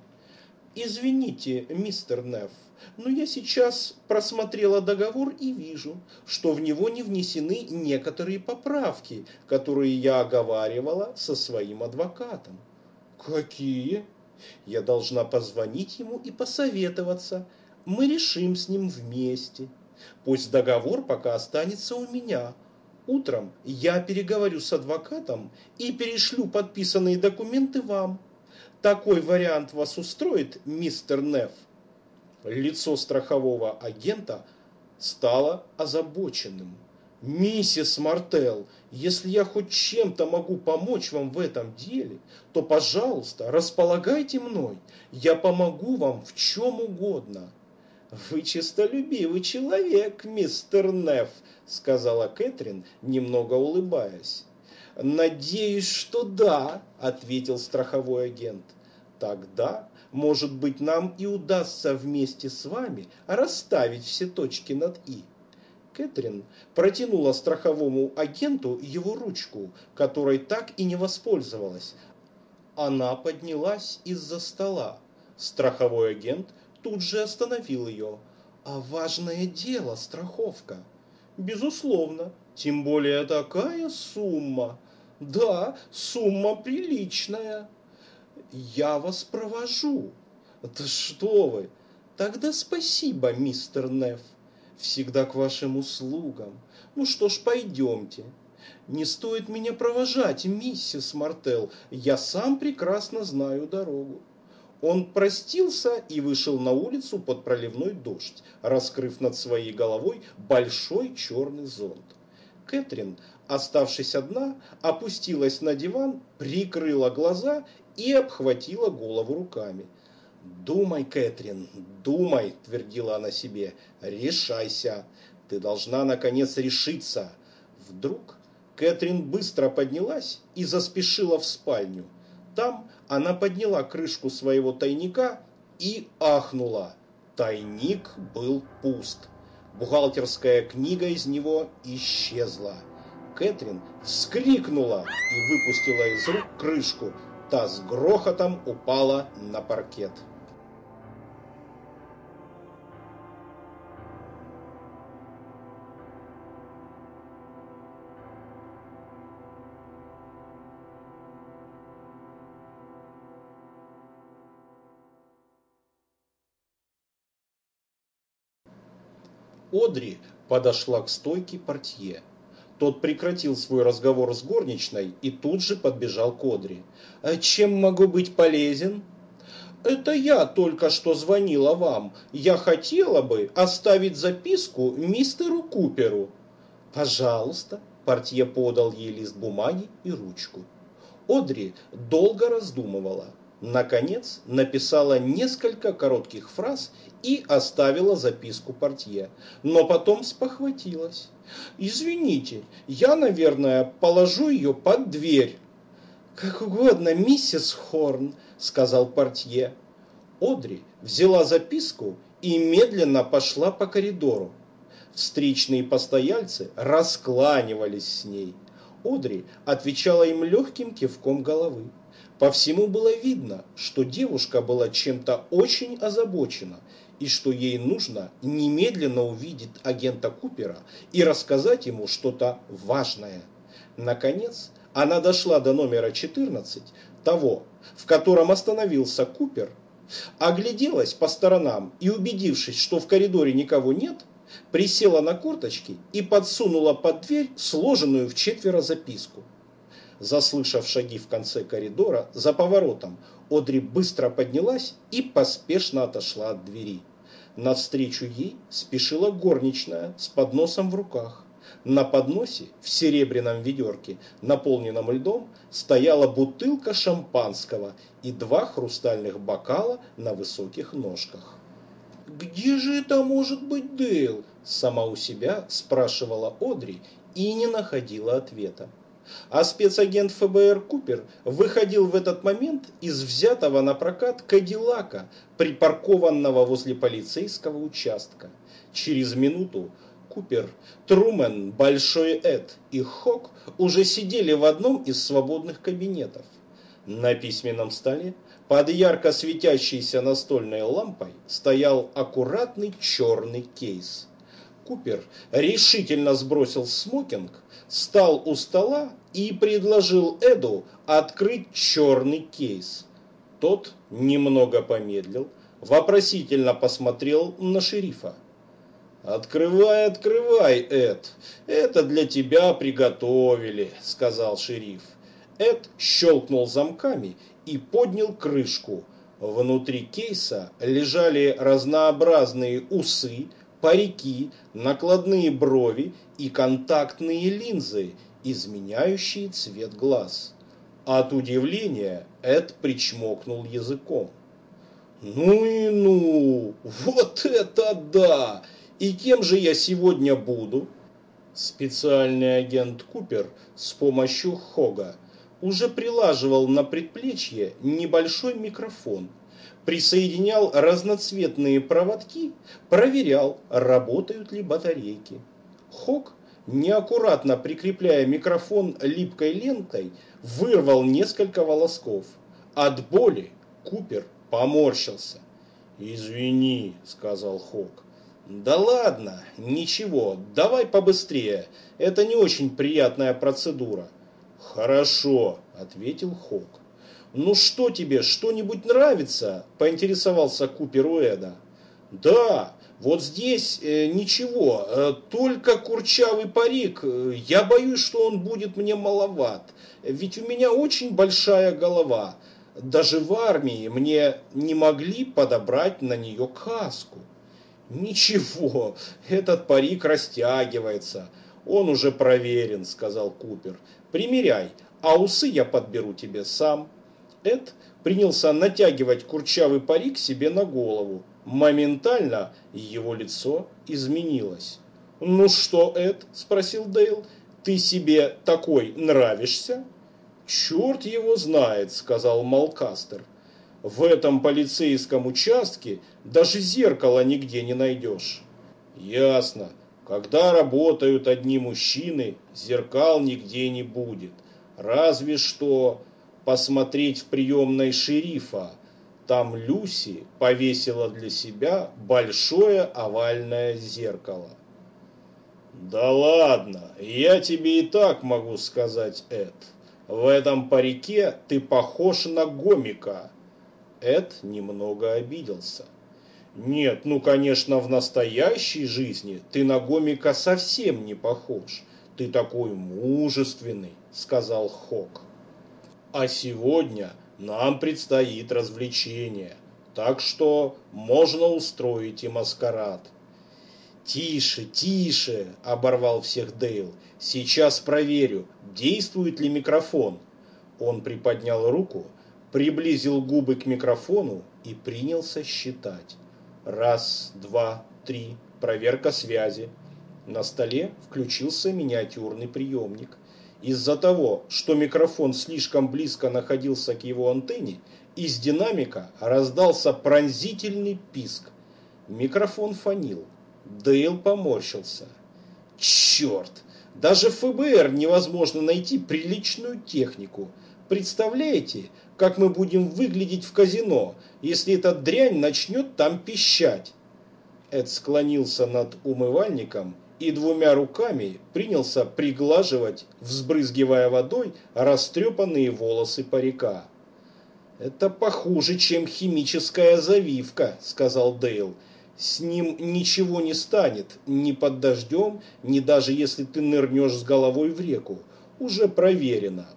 Извините, мистер Неф, но я сейчас просмотрела договор и вижу, что в него не внесены некоторые поправки, которые я оговаривала со своим адвокатом. Какие? Я должна позвонить ему и посоветоваться. Мы решим с ним вместе. Пусть договор пока останется у меня. Утром я переговорю с адвокатом и перешлю подписанные документы вам. Такой вариант вас устроит, мистер Неф? Лицо страхового агента стало озабоченным. «Миссис Мартел, если я хоть чем-то могу помочь вам в этом деле, то, пожалуйста, располагайте мной. Я помогу вам в чем угодно». «Вы честолюбивый человек, мистер Неф», — сказала Кэтрин, немного улыбаясь. «Надеюсь, что да», – ответил страховой агент. «Тогда Может быть, нам и удастся вместе с вами расставить все точки над «и». Кэтрин протянула страховому агенту его ручку, которой так и не воспользовалась. Она поднялась из-за стола. Страховой агент тут же остановил ее. А важное дело страховка. Безусловно, тем более такая сумма. Да, сумма приличная. Я вас провожу. Да что вы. Тогда спасибо, мистер Неф. Всегда к вашим услугам. Ну что ж, пойдемте. Не стоит меня провожать, миссис Мартел. Я сам прекрасно знаю дорогу. Он простился и вышел на улицу под проливной дождь, раскрыв над своей головой большой черный зонт. Кэтрин, оставшись одна, опустилась на диван, прикрыла глаза и обхватила голову руками. «Думай, Кэтрин, думай», – твердила она себе, – «решайся, ты должна, наконец, решиться». Вдруг Кэтрин быстро поднялась и заспешила в спальню. Там она подняла крышку своего тайника и ахнула. Тайник был пуст. Бухгалтерская книга из него исчезла. Кэтрин вскрикнула и выпустила из рук крышку. Та с грохотом упала на паркет. Одри подошла к стойке портье. Тот прекратил свой разговор с горничной и тут же подбежал к Одри. «Э, «Чем могу быть полезен?» «Это я только что звонила вам. Я хотела бы оставить записку мистеру Куперу». «Пожалуйста», – портье подал ей лист бумаги и ручку. Одри долго раздумывала. Наконец написала несколько коротких фраз и оставила записку портье, но потом спохватилась. «Извините, я, наверное, положу ее под дверь». «Как угодно, миссис Хорн», — сказал портье. Одри взяла записку и медленно пошла по коридору. Встречные постояльцы раскланивались с ней. Одри отвечала им легким кивком головы. По всему было видно, что девушка была чем-то очень озабочена и что ей нужно немедленно увидеть агента Купера и рассказать ему что-то важное. Наконец, она дошла до номера 14, того, в котором остановился Купер, огляделась по сторонам и, убедившись, что в коридоре никого нет, присела на корточки и подсунула под дверь сложенную в четверо записку. Заслышав шаги в конце коридора, за поворотом, Одри быстро поднялась и поспешно отошла от двери. Навстречу ей спешила горничная с подносом в руках. На подносе в серебряном ведерке, наполненном льдом, стояла бутылка шампанского и два хрустальных бокала на высоких ножках. «Где же это может быть Дейл?» Сама у себя спрашивала Одри и не находила ответа а спецагент ФБР Купер выходил в этот момент из взятого на прокат Кадиллака, припаркованного возле полицейского участка. Через минуту Купер, Трумен, Большой Эд и Хок уже сидели в одном из свободных кабинетов. На письменном столе под ярко светящейся настольной лампой стоял аккуратный черный кейс. Купер решительно сбросил смокинг, стал у стола и предложил Эду открыть черный кейс. Тот немного помедлил, вопросительно посмотрел на шерифа. «Открывай, открывай, Эд, это для тебя приготовили», — сказал шериф. Эд щелкнул замками и поднял крышку. Внутри кейса лежали разнообразные усы, парики, накладные брови и контактные линзы, изменяющие цвет глаз. От удивления Эд причмокнул языком. «Ну и ну! Вот это да! И кем же я сегодня буду?» Специальный агент Купер с помощью Хога уже прилаживал на предплечье небольшой микрофон – присоединял разноцветные проводки, проверял, работают ли батарейки. Хок, неаккуратно прикрепляя микрофон липкой лентой, вырвал несколько волосков. От боли Купер поморщился. «Извини», — сказал Хок. «Да ладно, ничего, давай побыстрее. Это не очень приятная процедура». «Хорошо», — ответил Хок. «Ну что тебе, что-нибудь нравится?» – поинтересовался Купер у Эда. «Да, вот здесь э, ничего, э, только курчавый парик. Я боюсь, что он будет мне маловат, ведь у меня очень большая голова. Даже в армии мне не могли подобрать на нее каску». «Ничего, этот парик растягивается. Он уже проверен», – сказал Купер. «Примеряй, а усы я подберу тебе сам». Эд принялся натягивать курчавый парик себе на голову. Моментально его лицо изменилось. «Ну что, Эд?» – спросил Дейл. «Ты себе такой нравишься?» «Черт его знает», – сказал Малкастер. «В этом полицейском участке даже зеркала нигде не найдешь». «Ясно. Когда работают одни мужчины, зеркал нигде не будет. Разве что посмотреть в приемной шерифа. Там Люси повесила для себя большое овальное зеркало. «Да ладно, я тебе и так могу сказать, Эд. В этом парике ты похож на гомика». Эд немного обиделся. «Нет, ну, конечно, в настоящей жизни ты на гомика совсем не похож. Ты такой мужественный», — сказал Хок. А сегодня нам предстоит развлечение, так что можно устроить и маскарад. «Тише, тише!» – оборвал всех Дейл. «Сейчас проверю, действует ли микрофон». Он приподнял руку, приблизил губы к микрофону и принялся считать. Раз, два, три. Проверка связи. На столе включился миниатюрный приемник – из-за того, что микрофон слишком близко находился к его антенне, из динамика раздался пронзительный писк. Микрофон фонил. Дейл поморщился. Черт! Даже ФБР невозможно найти приличную технику. Представляете, как мы будем выглядеть в казино, если эта дрянь начнет там пищать? Эд склонился над умывальником и двумя руками принялся приглаживать, взбрызгивая водой, растрепанные волосы парика. «Это похуже, чем химическая завивка», — сказал Дейл. «С ним ничего не станет, ни под дождем, ни даже если ты нырнешь с головой в реку. Уже проверено».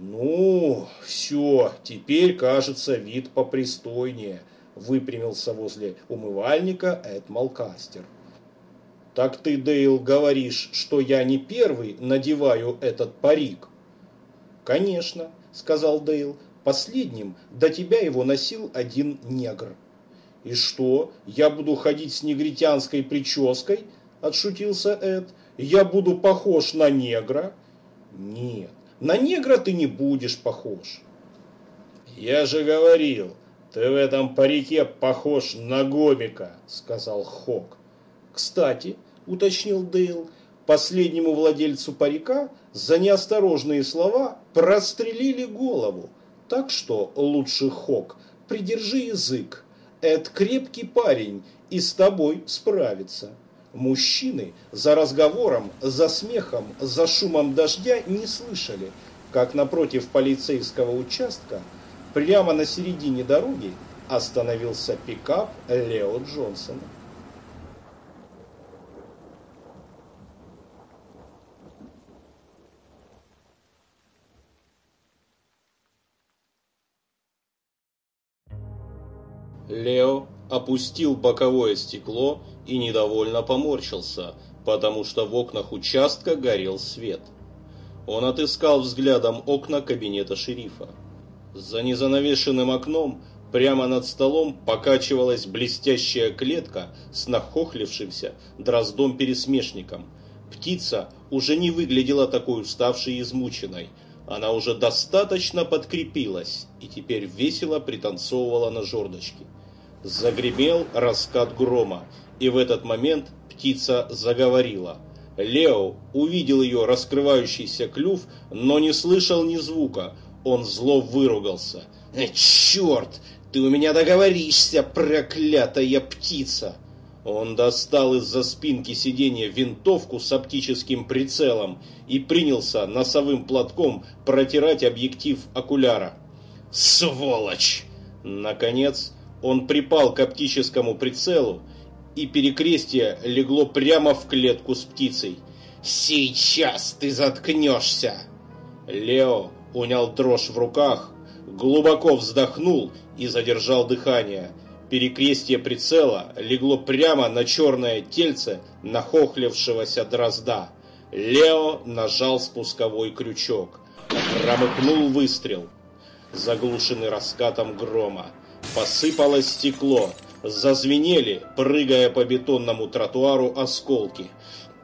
«Ну, все, теперь, кажется, вид попристойнее», — выпрямился возле умывальника Эд Малкастер. «Так ты, Дейл, говоришь, что я не первый надеваю этот парик?» «Конечно», — сказал Дейл. «Последним до тебя его носил один негр». «И что, я буду ходить с негритянской прической?» – отшутился Эд. «Я буду похож на негра?» «Нет, на негра ты не будешь похож». «Я же говорил, ты в этом парике похож на гомика», – сказал Хок. «Кстати, уточнил Дейл. Последнему владельцу парика за неосторожные слова прострелили голову. Так что, лучше Хок, придержи язык. Эд крепкий парень и с тобой справится. Мужчины за разговором, за смехом, за шумом дождя не слышали, как напротив полицейского участка, прямо на середине дороги, остановился пикап Лео Джонсона. Лео опустил боковое стекло и недовольно поморщился, потому что в окнах участка горел свет. Он отыскал взглядом окна кабинета шерифа. За незанавешенным окном прямо над столом покачивалась блестящая клетка с нахохлившимся дроздом-пересмешником. Птица уже не выглядела такой уставшей и измученной. Она уже достаточно подкрепилась и теперь весело пританцовывала на жердочке. Загремел раскат грома, и в этот момент птица заговорила. Лео увидел ее раскрывающийся клюв, но не слышал ни звука. Он зло выругался. «Э, «Черт! Ты у меня договоришься, проклятая птица!» Он достал из-за спинки сиденья винтовку с оптическим прицелом и принялся носовым платком протирать объектив окуляра. «Сволочь!» Наконец, он припал к оптическому прицелу, и перекрестие легло прямо в клетку с птицей. «Сейчас ты заткнешься!» Лео унял дрожь в руках, глубоко вздохнул и задержал дыхание. Перекрестие прицела легло прямо на черное тельце нахохлившегося дрозда. Лео нажал спусковой крючок. Громыхнул выстрел, заглушенный раскатом грома. Посыпалось стекло, зазвенели, прыгая по бетонному тротуару осколки.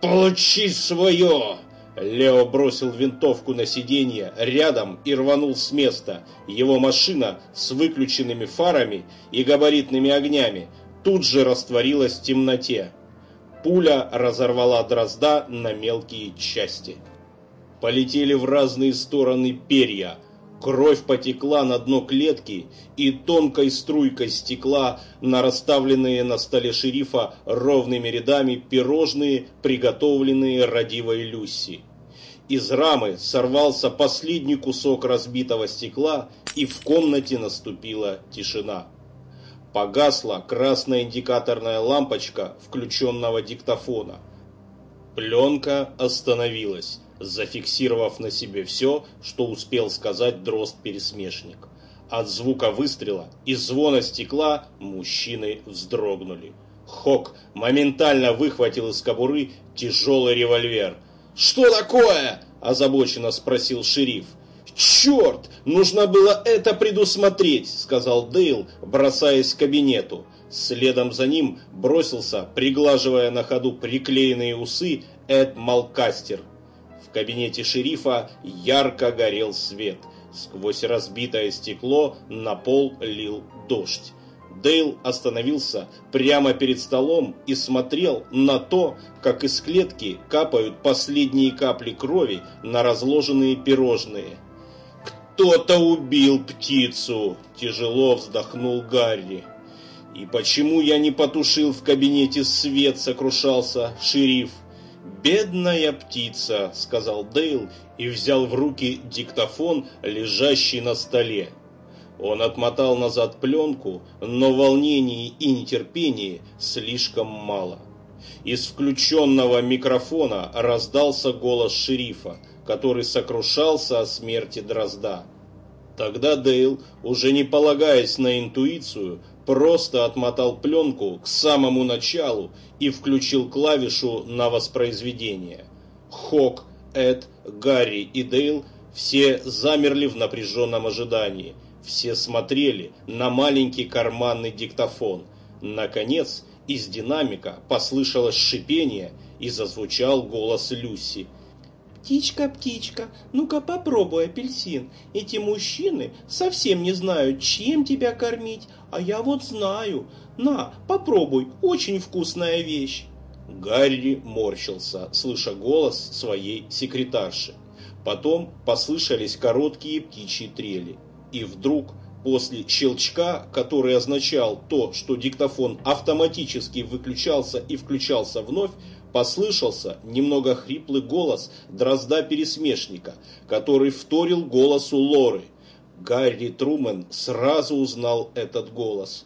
«Получи свое!» Лео бросил винтовку на сиденье рядом и рванул с места. Его машина с выключенными фарами и габаритными огнями тут же растворилась в темноте. Пуля разорвала дрозда на мелкие части. Полетели в разные стороны перья. Кровь потекла на дно клетки и тонкой струйкой стекла на расставленные на столе шерифа ровными рядами пирожные, приготовленные родивой Люси. Из рамы сорвался последний кусок разбитого стекла, и в комнате наступила тишина. Погасла красная индикаторная лампочка включенного диктофона. Пленка остановилась зафиксировав на себе все, что успел сказать дрозд-пересмешник. От звука выстрела и звона стекла мужчины вздрогнули. Хок моментально выхватил из кобуры тяжелый револьвер. «Что такое?» – озабоченно спросил шериф. «Черт! Нужно было это предусмотреть!» – сказал Дейл, бросаясь к кабинету. Следом за ним бросился, приглаживая на ходу приклеенные усы, Эд Малкастер – кабинете шерифа ярко горел свет. Сквозь разбитое стекло на пол лил дождь. Дейл остановился прямо перед столом и смотрел на то, как из клетки капают последние капли крови на разложенные пирожные. «Кто-то убил птицу!» – тяжело вздохнул Гарри. «И почему я не потушил в кабинете свет?» – сокрушался шериф. «Бедная птица», — сказал Дейл и взял в руки диктофон, лежащий на столе. Он отмотал назад пленку, но волнений и нетерпения слишком мало. Из включенного микрофона раздался голос шерифа, который сокрушался о смерти Дрозда. Тогда Дейл, уже не полагаясь на интуицию, просто отмотал пленку к самому началу и включил клавишу на воспроизведение. Хок, Эд, Гарри и Дейл все замерли в напряженном ожидании. Все смотрели на маленький карманный диктофон. Наконец, из динамика послышалось шипение и зазвучал голос Люси – «Птичка, птичка, ну-ка попробуй апельсин. Эти мужчины совсем не знают, чем тебя кормить, а я вот знаю. На, попробуй, очень вкусная вещь». Гарри морщился, слыша голос своей секретарши. Потом послышались короткие птичьи трели. И вдруг, после щелчка, который означал то, что диктофон автоматически выключался и включался вновь, послышался немного хриплый голос дрозда-пересмешника, который вторил голосу Лоры. Гарри Трумен сразу узнал этот голос.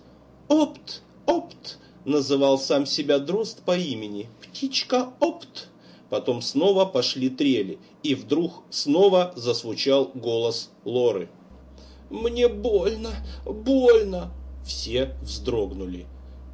«Опт! Опт!» – называл сам себя дрозд по имени. «Птичка Опт!» Потом снова пошли трели, и вдруг снова засвучал голос Лоры. «Мне больно, больно!» Все вздрогнули.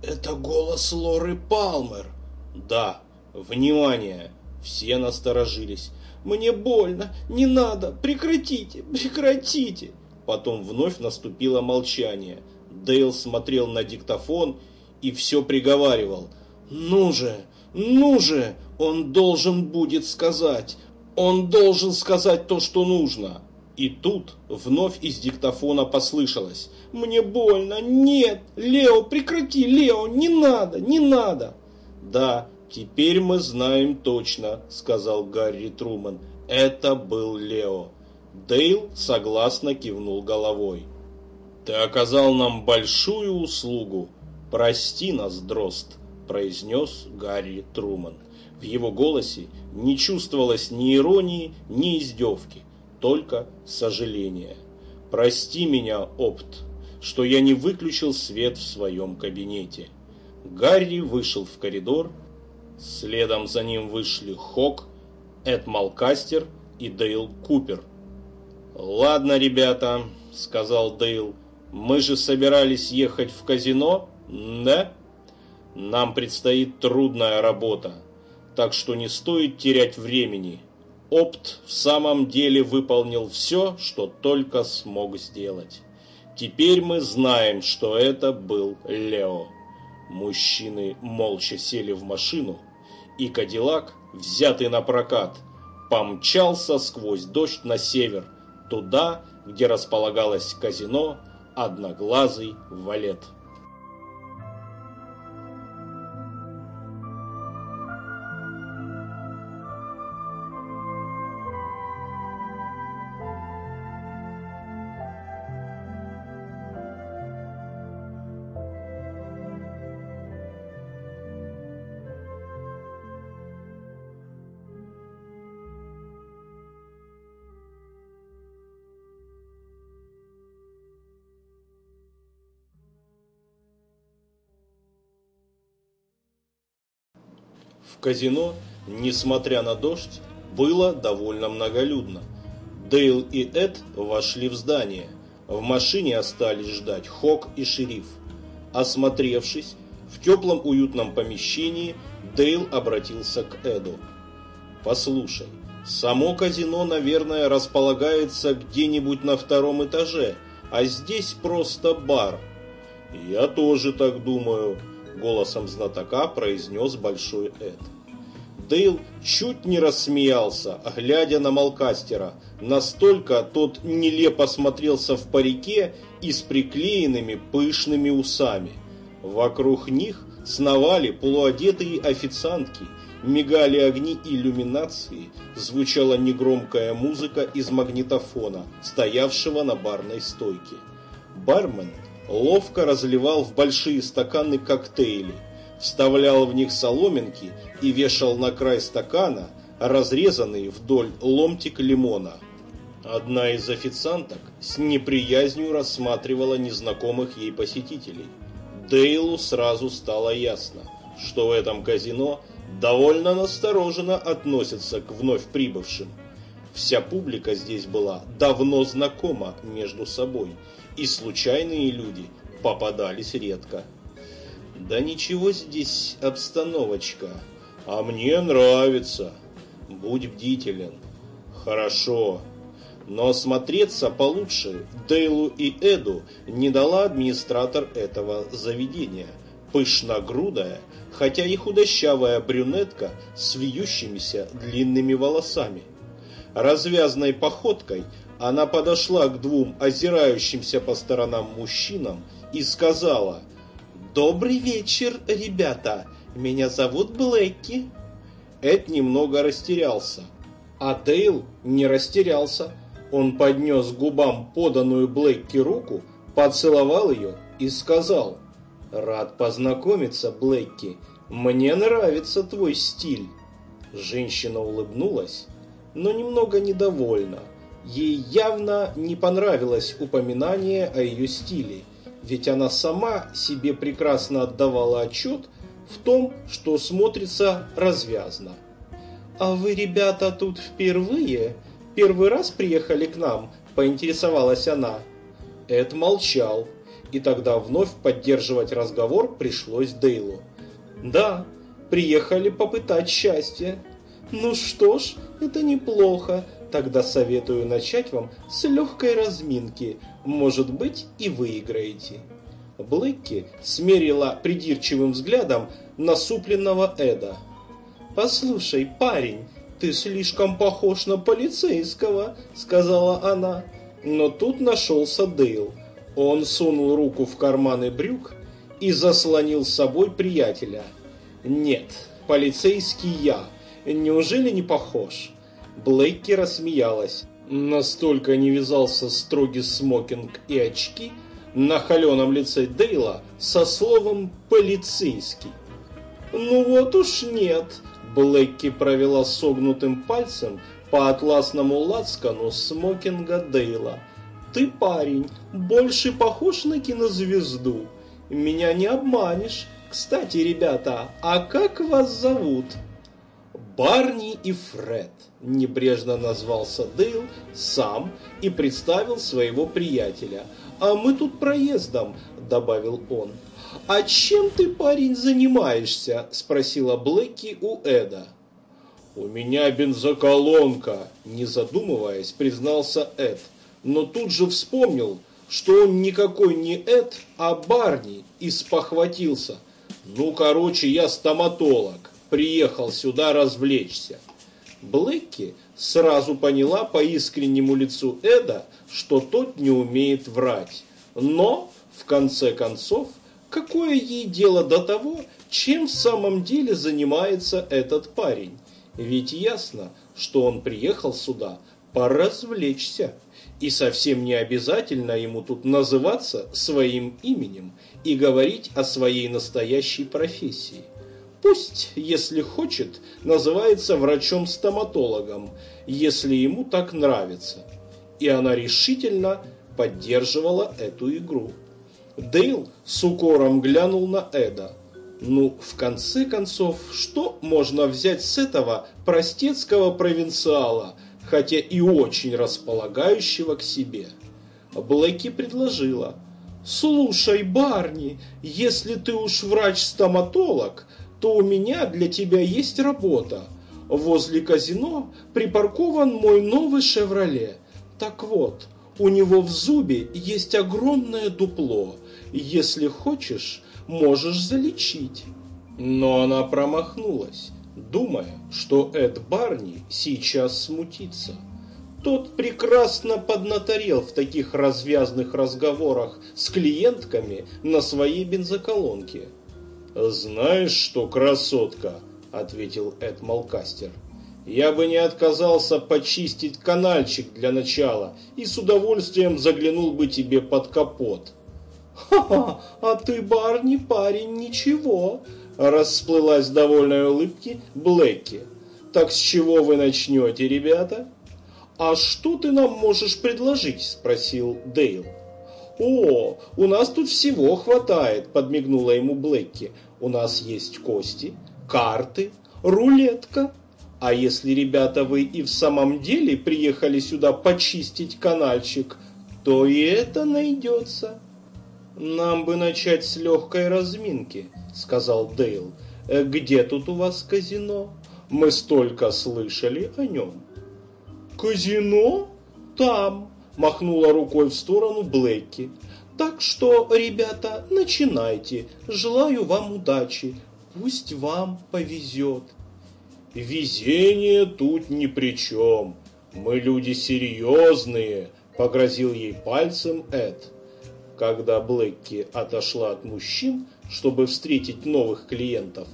«Это голос Лоры Палмер!» «Да, Внимание! Все насторожились. «Мне больно! Не надо! Прекратите! Прекратите!» Потом вновь наступило молчание. Дейл смотрел на диктофон и все приговаривал. «Ну же! Ну же! Он должен будет сказать! Он должен сказать то, что нужно!» И тут вновь из диктофона послышалось «Мне больно! Нет! Лео, прекрати! Лео, не надо! Не надо!» «Да, теперь мы знаем точно», — сказал Гарри Труман. «Это был Лео». Дейл согласно кивнул головой. «Ты оказал нам большую услугу. Прости нас, Дрозд», — произнес Гарри Труман. В его голосе не чувствовалось ни иронии, ни издевки только сожаление. Прости меня, Опт, что я не выключил свет в своем кабинете. Гарри вышел в коридор, следом за ним вышли Хок, Эд Малкастер и Дейл Купер. «Ладно, ребята», — сказал Дейл, — «мы же собирались ехать в казино, да? Нам предстоит трудная работа, так что не стоит терять времени. Опт в самом деле выполнил все, что только смог сделать. Теперь мы знаем, что это был Лео. Мужчины молча сели в машину, и Кадиллак, взятый на прокат, помчался сквозь дождь на север, туда, где располагалось казино «Одноглазый валет». В казино, несмотря на дождь, было довольно многолюдно. Дейл и Эд вошли в здание. В машине остались ждать Хок и шериф. Осмотревшись, в теплом уютном помещении Дейл обратился к Эду. «Послушай, само казино, наверное, располагается где-нибудь на втором этаже, а здесь просто бар». «Я тоже так думаю», голосом знатока произнес Большой Эд. Дейл чуть не рассмеялся, глядя на Малкастера. Настолько тот нелепо смотрелся в парике и с приклеенными пышными усами. Вокруг них сновали полуодетые официантки, мигали огни иллюминации, звучала негромкая музыка из магнитофона, стоявшего на барной стойке. Бармен ловко разливал в большие стаканы коктейли, вставлял в них соломинки и вешал на край стакана разрезанный вдоль ломтик лимона. Одна из официанток с неприязнью рассматривала незнакомых ей посетителей. Дейлу сразу стало ясно, что в этом казино довольно настороженно относятся к вновь прибывшим. Вся публика здесь была давно знакома между собой – и случайные люди попадались редко. Да ничего здесь обстановочка, а мне нравится. Будь бдителен. Хорошо. Но осмотреться получше Дейлу и Эду не дала администратор этого заведения. Пышногрудая, хотя и худощавая брюнетка с вьющимися длинными волосами. Развязной походкой она подошла к двум озирающимся по сторонам мужчинам и сказала «Добрый вечер, ребята, меня зовут Блэкки». Эд немного растерялся, а Дейл не растерялся. Он поднес к губам поданную Блэкки руку, поцеловал ее и сказал «Рад познакомиться, Блэкки, мне нравится твой стиль». Женщина улыбнулась, но немного недовольна. Ей явно не понравилось упоминание о ее стиле, ведь она сама себе прекрасно отдавала отчет в том, что смотрится развязно. «А вы, ребята, тут впервые? Первый раз приехали к нам?» – поинтересовалась она. Эд молчал, и тогда вновь поддерживать разговор пришлось Дейлу. «Да, приехали попытать счастье. Ну что ж, это неплохо. Тогда советую начать вам с легкой разминки. Может быть, и выиграете. Блэкки смерила придирчивым взглядом насупленного Эда. «Послушай, парень, ты слишком похож на полицейского», — сказала она. Но тут нашелся Дейл. Он сунул руку в карманы брюк и заслонил с собой приятеля. «Нет, полицейский я. Неужели не похож?» Блейки рассмеялась. Настолько не вязался строгий смокинг и очки на холеном лице Дейла со словом «полицейский». «Ну вот уж нет», Блэкки провела согнутым пальцем по атласному лацкану смокинга Дейла. «Ты, парень, больше похож на кинозвезду. Меня не обманешь. Кстати, ребята, а как вас зовут?» «Барни и Фред», – небрежно назвался Дейл сам и представил своего приятеля. «А мы тут проездом», – добавил он. «А чем ты, парень, занимаешься?» – спросила Блэки у Эда. «У меня бензоколонка», – не задумываясь, признался Эд, но тут же вспомнил, что он никакой не Эд, а Барни, и спохватился. «Ну, короче, я стоматолог, приехал сюда развлечься». Блэки сразу поняла по искреннему лицу Эда, что тот не умеет врать. Но, в конце концов, Какое ей дело до того, чем в самом деле занимается этот парень? Ведь ясно, что он приехал сюда поразвлечься. И совсем не обязательно ему тут называться своим именем и говорить о своей настоящей профессии. Пусть, если хочет, называется врачом-стоматологом, если ему так нравится. И она решительно поддерживала эту игру. Дейл с укором глянул на Эда. Ну, в конце концов, что можно взять с этого простецкого провинциала, хотя и очень располагающего к себе? Блэки предложила. «Слушай, Барни, если ты уж врач-стоматолог, то у меня для тебя есть работа. Возле казино припаркован мой новый «Шевроле». Так вот, у него в зубе есть огромное дупло – если хочешь, можешь залечить. Но она промахнулась, думая, что Эд Барни сейчас смутится. Тот прекрасно поднаторел в таких развязных разговорах с клиентками на своей бензоколонке. «Знаешь что, красотка?» – ответил Эд Малкастер. «Я бы не отказался почистить канальчик для начала и с удовольствием заглянул бы тебе под капот». «Ха-ха, а ты, Барни, парень, ничего!» Расплылась довольной улыбке Блэки. «Так с чего вы начнете, ребята?» «А что ты нам можешь предложить?» – спросил Дейл. «О, у нас тут всего хватает», – подмигнула ему Блэки. «У нас есть кости, карты, рулетка. А если, ребята, вы и в самом деле приехали сюда почистить канальчик, то и это найдется». «Нам бы начать с легкой разминки», — сказал Дейл. «Э, «Где тут у вас казино? Мы столько слышали о нем». «Казино? Там», — махнула рукой в сторону Блэки. «Так что, ребята, начинайте. Желаю вам удачи. Пусть вам повезет». «Везение тут ни при чем. Мы люди серьезные», — погрозил ей пальцем Эд. Когда Блэкки отошла от мужчин, чтобы встретить новых клиентов,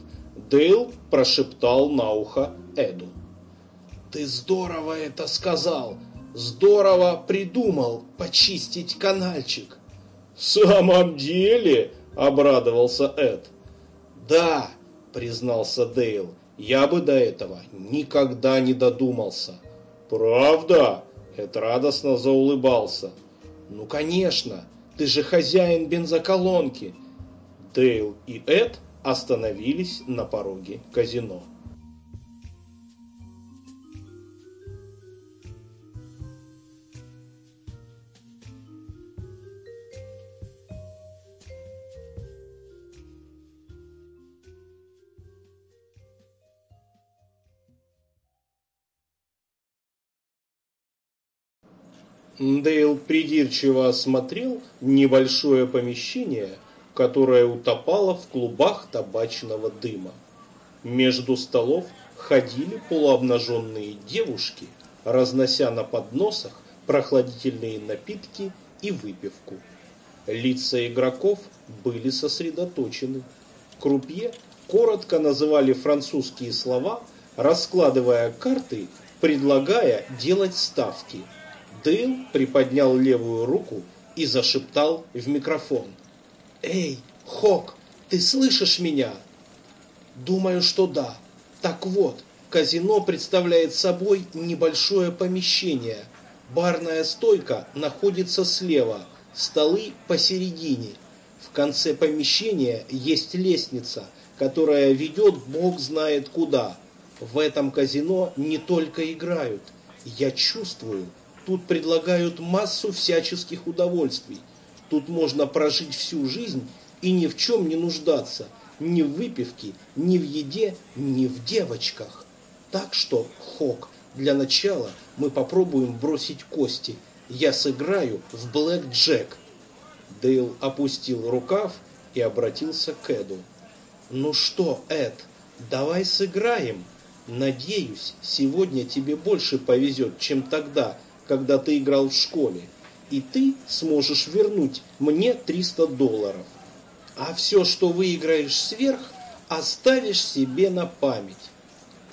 Дейл прошептал на ухо Эду. «Ты здорово это сказал! Здорово придумал почистить канальчик!» «В самом деле?» – обрадовался Эд. «Да», – признался Дейл, – «я бы до этого никогда не додумался». «Правда?» – Эд радостно заулыбался. «Ну, конечно!» Ты же хозяин бензоколонки!» Дейл и Эд остановились на пороге казино. Дейл придирчиво осмотрел небольшое помещение, которое утопало в клубах табачного дыма. Между столов ходили полуобнаженные девушки, разнося на подносах прохладительные напитки и выпивку. Лица игроков были сосредоточены. Крупье коротко называли французские слова, раскладывая карты, предлагая делать ставки. Дейл приподнял левую руку и зашептал в микрофон. «Эй, Хок, ты слышишь меня?» «Думаю, что да. Так вот, казино представляет собой небольшое помещение. Барная стойка находится слева, столы посередине. В конце помещения есть лестница, которая ведет бог знает куда. В этом казино не только играют. Я чувствую, тут предлагают массу всяческих удовольствий. Тут можно прожить всю жизнь и ни в чем не нуждаться. Ни в выпивке, ни в еде, ни в девочках. Так что, Хок, для начала мы попробуем бросить кости. Я сыграю в Блэк Джек. Дейл опустил рукав и обратился к Эду. «Ну что, Эд, давай сыграем. Надеюсь, сегодня тебе больше повезет, чем тогда, когда ты играл в школе, и ты сможешь вернуть мне 300 долларов. А все, что выиграешь сверх, оставишь себе на память».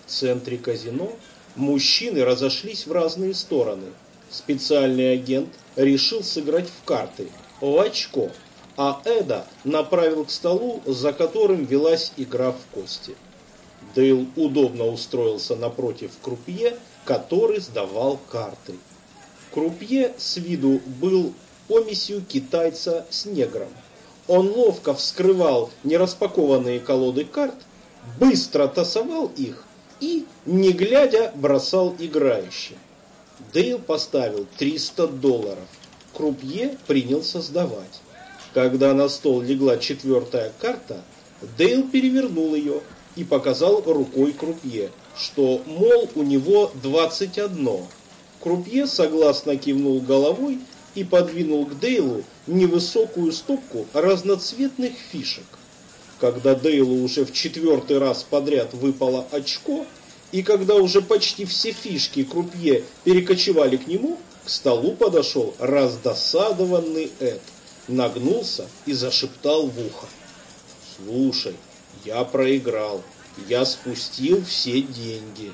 В центре казино мужчины разошлись в разные стороны. Специальный агент решил сыграть в карты – в очко, а Эда направил к столу, за которым велась игра в кости. Дейл удобно устроился напротив крупье, который сдавал карты. Крупье с виду был помесью китайца с негром. Он ловко вскрывал нераспакованные колоды карт, быстро тасовал их и, не глядя, бросал играющим. Дейл поставил 300 долларов. Крупье принялся сдавать. Когда на стол легла четвертая карта, Дейл перевернул ее и показал рукой Крупье, что, мол, у него 21. Крупье согласно кивнул головой и подвинул к Дейлу невысокую стопку разноцветных фишек. Когда Дейлу уже в четвертый раз подряд выпало очко, и когда уже почти все фишки Крупье перекочевали к нему, к столу подошел раздосадованный Эд, нагнулся и зашептал в ухо. «Слушай, я проиграл, я спустил все деньги».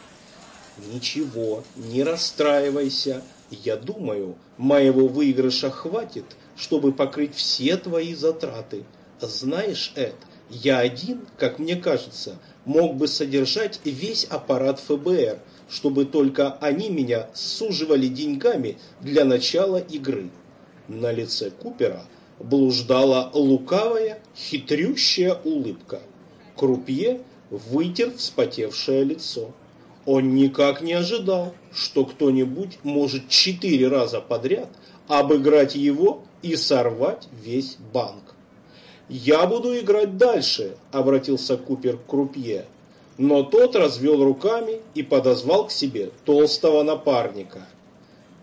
«Ничего, не расстраивайся. Я думаю, моего выигрыша хватит, чтобы покрыть все твои затраты. Знаешь, Эд, я один, как мне кажется, мог бы содержать весь аппарат ФБР – чтобы только они меня суживали деньгами для начала игры. На лице Купера блуждала лукавая, хитрющая улыбка. Крупье вытер вспотевшее лицо. Он никак не ожидал, что кто-нибудь может четыре раза подряд обыграть его и сорвать весь банк. «Я буду играть дальше», — обратился Купер к Крупье. Но тот развел руками и подозвал к себе толстого напарника.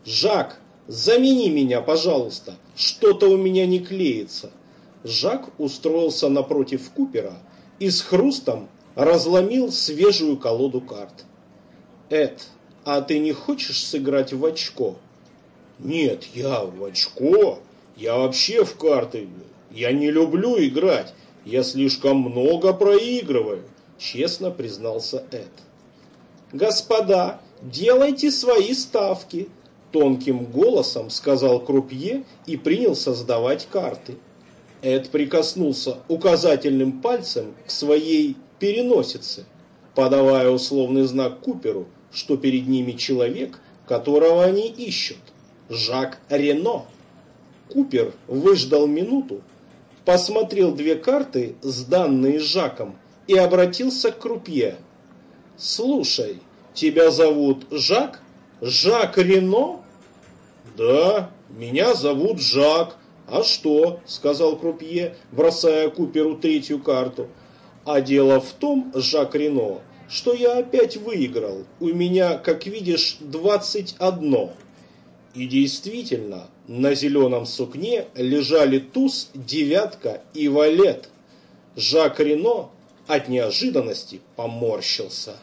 «Жак, замени меня, пожалуйста, что-то у меня не клеится». Жак устроился напротив Купера и с хрустом разломил свежую колоду карт. «Эд, а ты не хочешь сыграть в очко?» «Нет, я в очко? Я вообще в карты. Я не люблю играть. Я слишком много проигрываю честно признался Эд. «Господа, делайте свои ставки!» Тонким голосом сказал Крупье и принялся сдавать карты. Эд прикоснулся указательным пальцем к своей переносице, подавая условный знак Куперу, что перед ними человек, которого они ищут. Жак Рено. Купер выждал минуту, посмотрел две карты, сданные Жаком, и обратился к крупье. «Слушай, тебя зовут Жак? Жак Рено?» «Да, меня зовут Жак. А что?» – сказал крупье, бросая Куперу третью карту. «А дело в том, Жак Рено, что я опять выиграл. У меня, как видишь, двадцать одно». И действительно, на зеленом сукне лежали туз, девятка и валет. Жак Рено от неожиданности поморщился.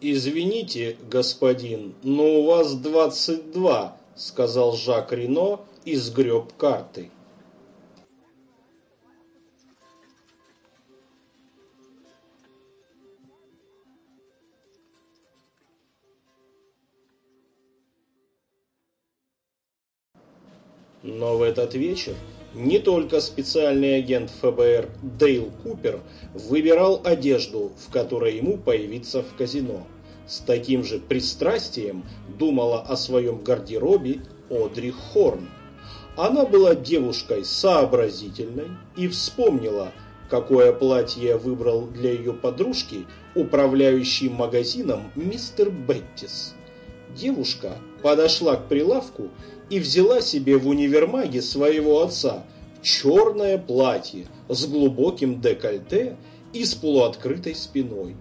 «Извините, господин, но у вас двадцать два», — сказал Жак Рено и сгреб карты. Но в этот вечер не только специальный агент ФБР Дейл Купер выбирал одежду, в которой ему появиться в казино. С таким же пристрастием думала о своем гардеробе Одри Хорн. Она была девушкой сообразительной и вспомнила, какое платье выбрал для ее подружки управляющий магазином мистер Беттис. Девушка подошла к прилавку и взяла себе в универмаге своего отца черное платье с глубоким декольте и с полуоткрытой спиной.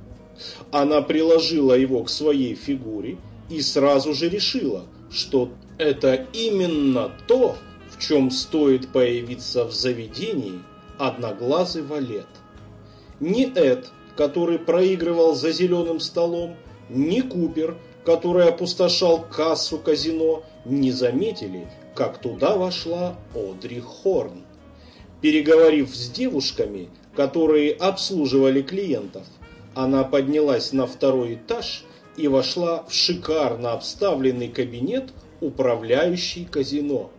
Она приложила его к своей фигуре и сразу же решила, что это именно то, в чем стоит появиться в заведении одноглазый валет. Ни Эд, который проигрывал за зеленым столом, ни Купер, который опустошал кассу казино, не заметили, как туда вошла Одри Хорн. Переговорив с девушками, которые обслуживали клиентов, она поднялась на второй этаж и вошла в шикарно обставленный кабинет управляющей казино.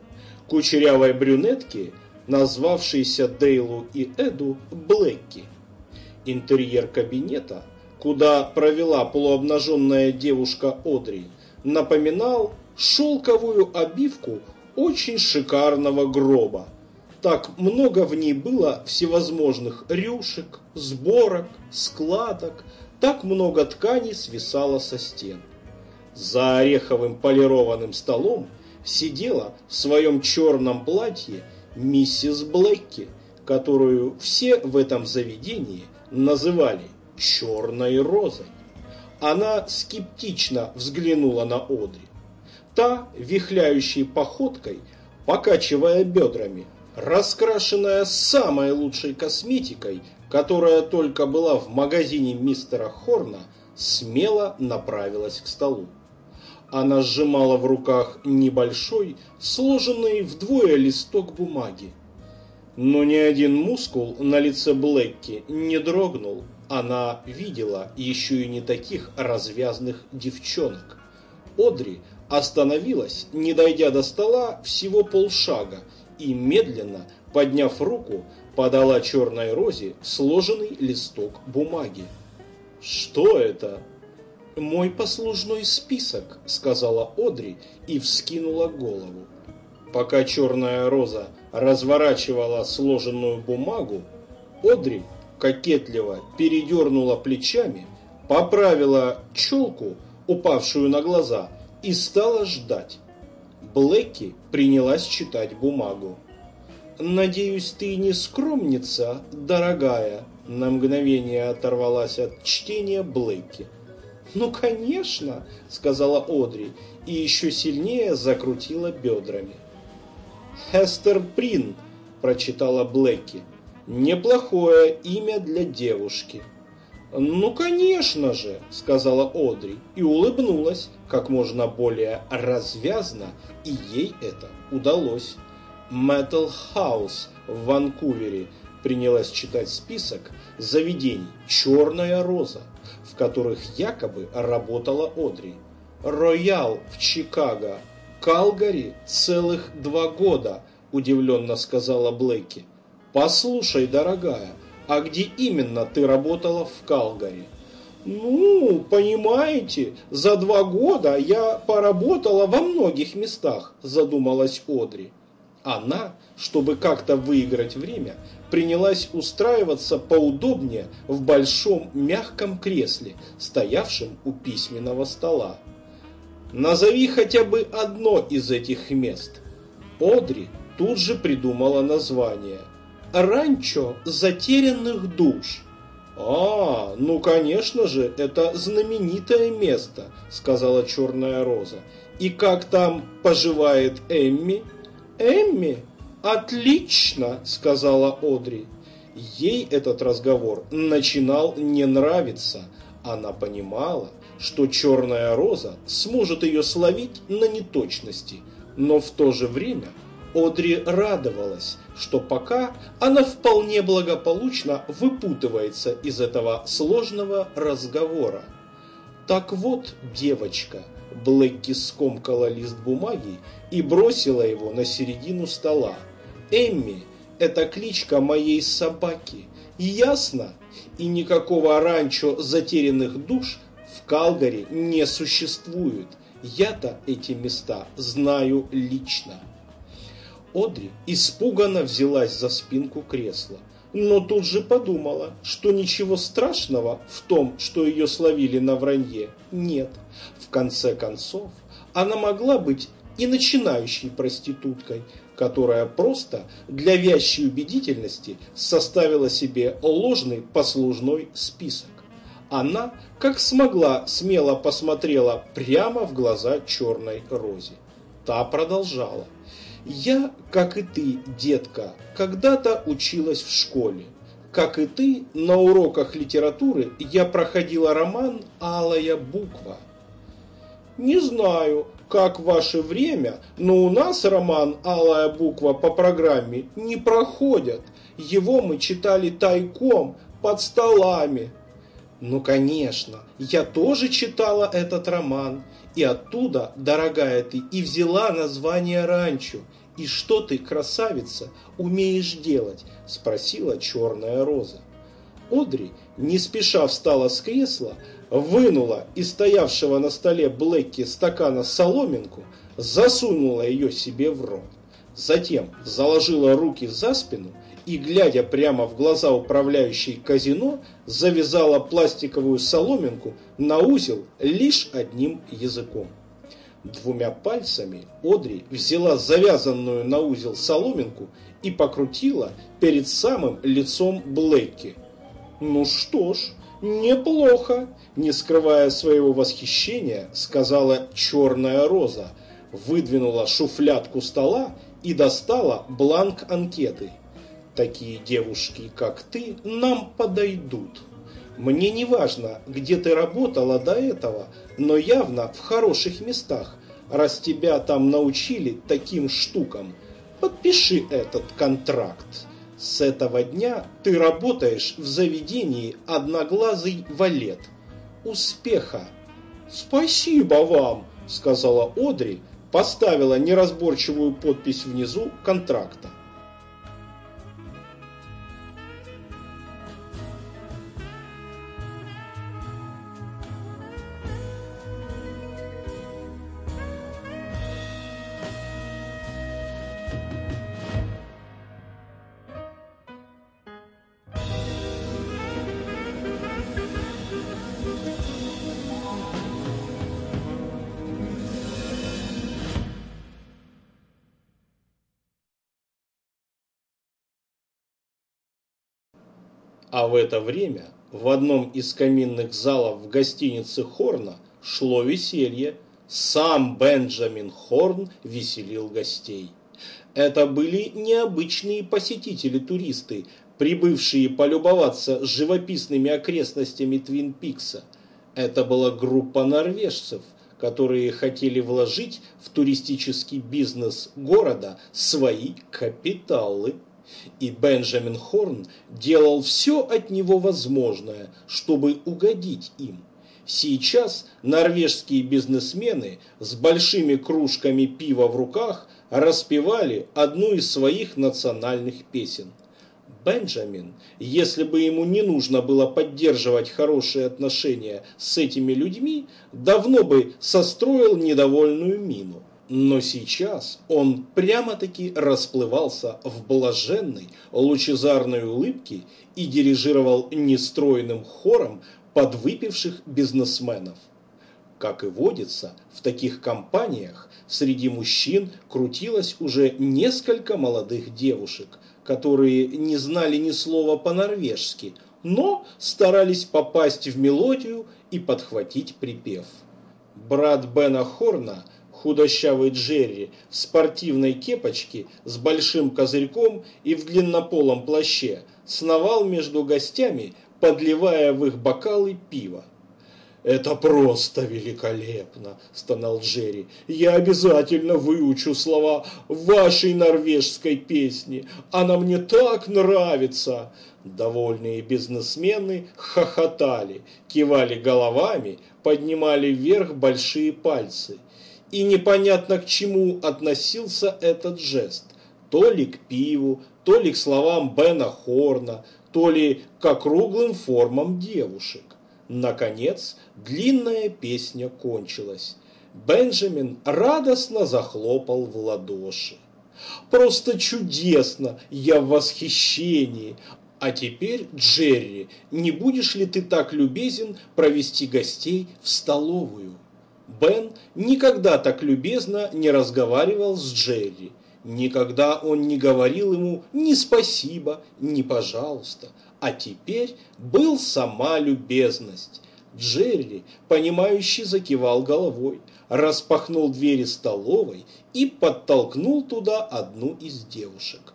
Кучерявой брюнетки, назвавшейся Дейлу и Эду Блэкки. Интерьер кабинета – куда провела полуобнаженная девушка Одри, напоминал шелковую обивку очень шикарного гроба. Так много в ней было всевозможных рюшек, сборок, складок, так много тканей свисало со стен. За ореховым полированным столом сидела в своем черном платье миссис Блэкки, которую все в этом заведении называли черной розой. Она скептично взглянула на Одри. Та, вихляющей походкой, покачивая бедрами, раскрашенная самой лучшей косметикой, которая только была в магазине мистера Хорна, смело направилась к столу. Она сжимала в руках небольшой, сложенный вдвое листок бумаги. Но ни один мускул на лице Блэкки не дрогнул, она видела еще и не таких развязных девчонок. Одри остановилась, не дойдя до стола всего полшага, и медленно, подняв руку, подала черной розе сложенный листок бумаги. «Что это?» «Мой послужной список», — сказала Одри и вскинула голову. Пока черная роза разворачивала сложенную бумагу, Одри кокетливо передернула плечами, поправила челку, упавшую на глаза, и стала ждать. Блэки принялась читать бумагу. «Надеюсь, ты не скромница, дорогая?» На мгновение оторвалась от чтения Блэки. «Ну, конечно!» — сказала Одри и еще сильнее закрутила бедрами. «Хестер Прин!» — прочитала Блэки. Неплохое имя для девушки. «Ну, конечно же», — сказала Одри и улыбнулась как можно более развязно, и ей это удалось. Metal House в Ванкувере принялась читать список заведений «Черная роза», в которых якобы работала Одри. «Роял» в Чикаго, «Калгари» целых два года, удивленно сказала Блэки. «Послушай, дорогая, а где именно ты работала в Калгари?» «Ну, понимаете, за два года я поработала во многих местах», задумалась Одри. Она, чтобы как-то выиграть время, принялась устраиваться поудобнее в большом мягком кресле, стоявшем у письменного стола. «Назови хотя бы одно из этих мест». Одри тут же придумала название – ранчо затерянных душ. «А, ну, конечно же, это знаменитое место», — сказала Черная Роза. «И как там поживает Эмми?» «Эмми? Отлично!» — сказала Одри. Ей этот разговор начинал не нравиться. Она понимала, что черная роза сможет ее словить на неточности, но в то же время Одри радовалась, что пока она вполне благополучно выпутывается из этого сложного разговора. Так вот, девочка, Блэкки скомкала лист бумаги и бросила его на середину стола. Эмми – это кличка моей собаки. Ясно? И никакого ранчо затерянных душ в Калгари не существует. Я-то эти места знаю лично. Одри испуганно взялась за спинку кресла, но тут же подумала, что ничего страшного в том, что ее словили на вранье, нет. В конце концов, она могла быть и начинающей проституткой, которая просто для вящей убедительности составила себе ложный послужной список. Она, как смогла, смело посмотрела прямо в глаза черной розе. Та продолжала. Я, как и ты, детка, когда-то училась в школе. Как и ты, на уроках литературы я проходила роман «Алая буква». Не знаю, как ваше время, но у нас роман «Алая буква» по программе не проходят. Его мы читали тайком, под столами. Ну, конечно, я тоже читала этот роман. И оттуда, дорогая ты, и взяла название ранчо. И что ты, красавица, умеешь делать? Спросила черная роза. Одри не спеша встала с кресла, вынула из стоявшего на столе Блэкки стакана соломинку, засунула ее себе в рот. Затем заложила руки за спину и, глядя прямо в глаза управляющей казино, завязала пластиковую соломинку на узел лишь одним языком. Двумя пальцами Одри взяла завязанную на узел соломинку и покрутила перед самым лицом Блэкки. «Ну что ж, неплохо», – не скрывая своего восхищения, сказала черная роза, выдвинула шуфлядку стола и достала бланк анкеты. «Такие девушки, как ты, нам подойдут». Мне не важно, где ты работала до этого, но явно в хороших местах, раз тебя там научили таким штукам. Подпиши этот контракт. С этого дня ты работаешь в заведении «Одноглазый валет». Успеха! Спасибо вам, сказала Одри, поставила неразборчивую подпись внизу контракта. А в это время в одном из каминных залов в гостинице Хорна шло веселье. Сам Бенджамин Хорн веселил гостей. Это были необычные посетители-туристы, прибывшие полюбоваться живописными окрестностями Твин Пикса. Это была группа норвежцев, которые хотели вложить в туристический бизнес города свои капиталы. И Бенджамин Хорн делал все от него возможное, чтобы угодить им. Сейчас норвежские бизнесмены с большими кружками пива в руках распевали одну из своих национальных песен. Бенджамин, если бы ему не нужно было поддерживать хорошие отношения с этими людьми, давно бы состроил недовольную мину. Но сейчас он прямо-таки расплывался в блаженной, лучезарной улыбке и дирижировал нестройным хором подвыпивших бизнесменов. Как и водится, в таких компаниях среди мужчин крутилось уже несколько молодых девушек, которые не знали ни слова по-норвежски, но старались попасть в мелодию и подхватить припев. Брат Бена Хорна – худощавый Джерри в спортивной кепочке с большим козырьком и в длиннополом плаще сновал между гостями, подливая в их бокалы пиво. «Это просто великолепно!» – стонал Джерри. «Я обязательно выучу слова вашей норвежской песни. Она мне так нравится!» Довольные бизнесмены хохотали, кивали головами, поднимали вверх большие пальцы. И непонятно к чему относился этот жест. То ли к пиву, то ли к словам Бена Хорна, то ли к округлым формам девушек. Наконец, длинная песня кончилась. Бенджамин радостно захлопал в ладоши. «Просто чудесно! Я в восхищении! А теперь, Джерри, не будешь ли ты так любезен провести гостей в столовую?» Бен никогда так любезно не разговаривал с Джерри. Никогда он не говорил ему ни спасибо, ни пожалуйста а теперь был сама любезность. Джерри, понимающий, закивал головой, распахнул двери столовой и подтолкнул туда одну из девушек.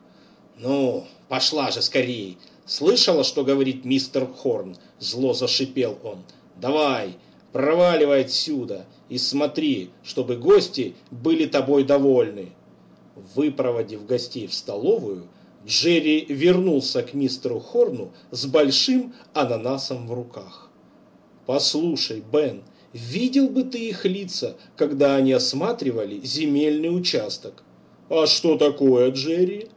«Ну, пошла же скорее! Слышала, что говорит мистер Хорн?» Зло зашипел он. «Давай, проваливай отсюда и смотри, чтобы гости были тобой довольны». Выпроводив гостей в столовую, Джерри вернулся к мистеру Хорну с большим ананасом в руках. «Послушай, Бен, видел бы ты их лица, когда они осматривали земельный участок?» «А что такое, Джерри?»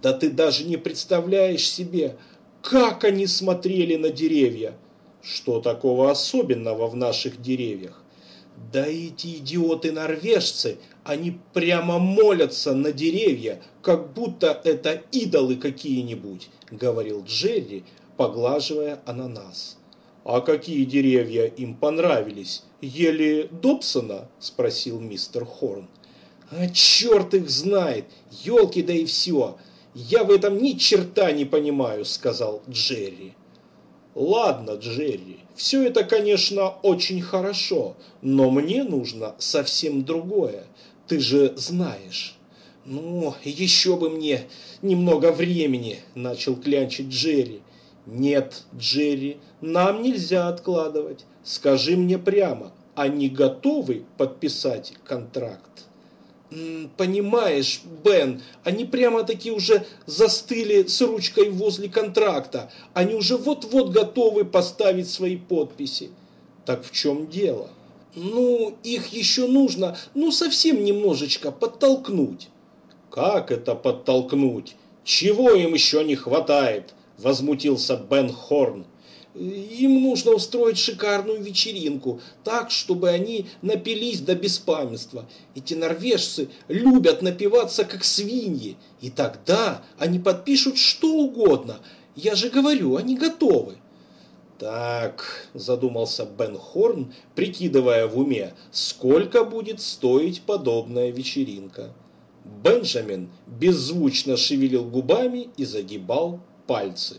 «Да ты даже не представляешь себе, как они смотрели на деревья!» «Что такого особенного в наших деревьях?» «Да эти идиоты-норвежцы они прямо молятся на деревья, как будто это идолы какие-нибудь, говорил Джерри, поглаживая ананас. А какие деревья им понравились? Ели Добсона? спросил мистер Хорн. А черт их знает, елки да и все. Я в этом ни черта не понимаю, сказал Джерри. Ладно, Джерри, все это, конечно, очень хорошо, но мне нужно совсем другое ты же знаешь. Ну, еще бы мне немного времени, начал клянчить Джерри. Нет, Джерри, нам нельзя откладывать. Скажи мне прямо, они готовы подписать контракт? Понимаешь, Бен, они прямо-таки уже застыли с ручкой возле контракта. Они уже вот-вот готовы поставить свои подписи. Так в чем дело? Ну, их еще нужно, ну, совсем немножечко подтолкнуть. Как это подтолкнуть? Чего им еще не хватает? Возмутился Бен Хорн. Им нужно устроить шикарную вечеринку, так, чтобы они напились до беспамятства. Эти норвежцы любят напиваться, как свиньи. И тогда они подпишут что угодно. Я же говорю, они готовы. Так, задумался Бен Хорн, прикидывая в уме, сколько будет стоить подобная вечеринка. Бенджамин беззвучно шевелил губами и загибал пальцы.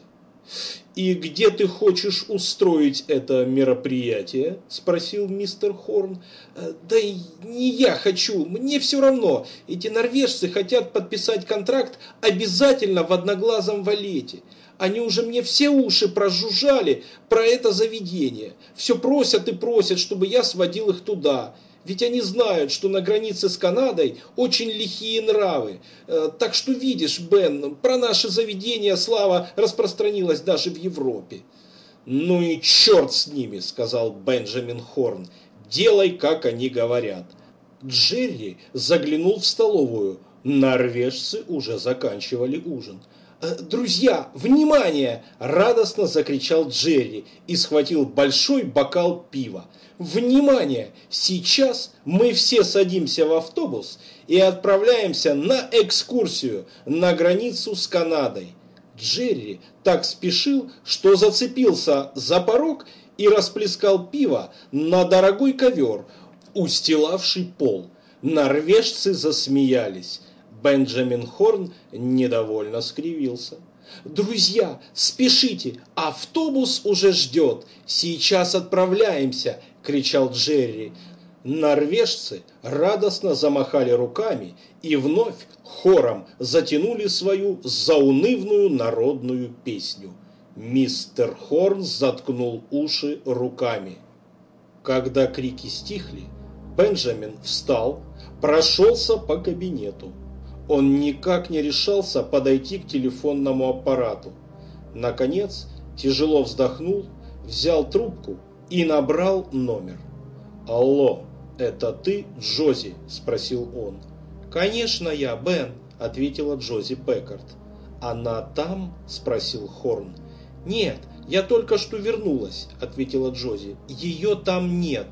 «И где ты хочешь устроить это мероприятие?» – спросил мистер Хорн. «Э, «Да не я хочу, мне все равно. Эти норвежцы хотят подписать контракт обязательно в одноглазом валете. Они уже мне все уши прожужжали про это заведение. Все просят и просят, чтобы я сводил их туда. Ведь они знают, что на границе с Канадой очень лихие нравы. Э, так что видишь, Бен, про наше заведение слава распространилась даже в Европе. «Ну и черт с ними», — сказал Бенджамин Хорн. «Делай, как они говорят». Джерри заглянул в столовую. Норвежцы уже заканчивали ужин. «Э, «Друзья, внимание!» – радостно закричал Джерри и схватил большой бокал пива. «Внимание! Сейчас мы все садимся в автобус и отправляемся на экскурсию на границу с Канадой». Джерри так спешил, что зацепился за порог и расплескал пиво на дорогой ковер, устилавший пол. Норвежцы засмеялись. Бенджамин Хорн недовольно скривился. «Друзья, спешите, автобус уже ждет, сейчас отправляемся!» – кричал Джерри. Норвежцы радостно замахали руками и вновь хором затянули свою заунывную народную песню. Мистер Хорн заткнул уши руками. Когда крики стихли, Бенджамин встал, прошелся по кабинету. Он никак не решался подойти к телефонному аппарату. Наконец, тяжело вздохнул, взял трубку и набрал номер. «Алло, это ты, Джози?» – спросил он. «Конечно я, Бен», – ответила Джози Пекард. «Она там?» – спросил Хорн. «Нет, я только что вернулась», – ответила Джози. «Ее там нет».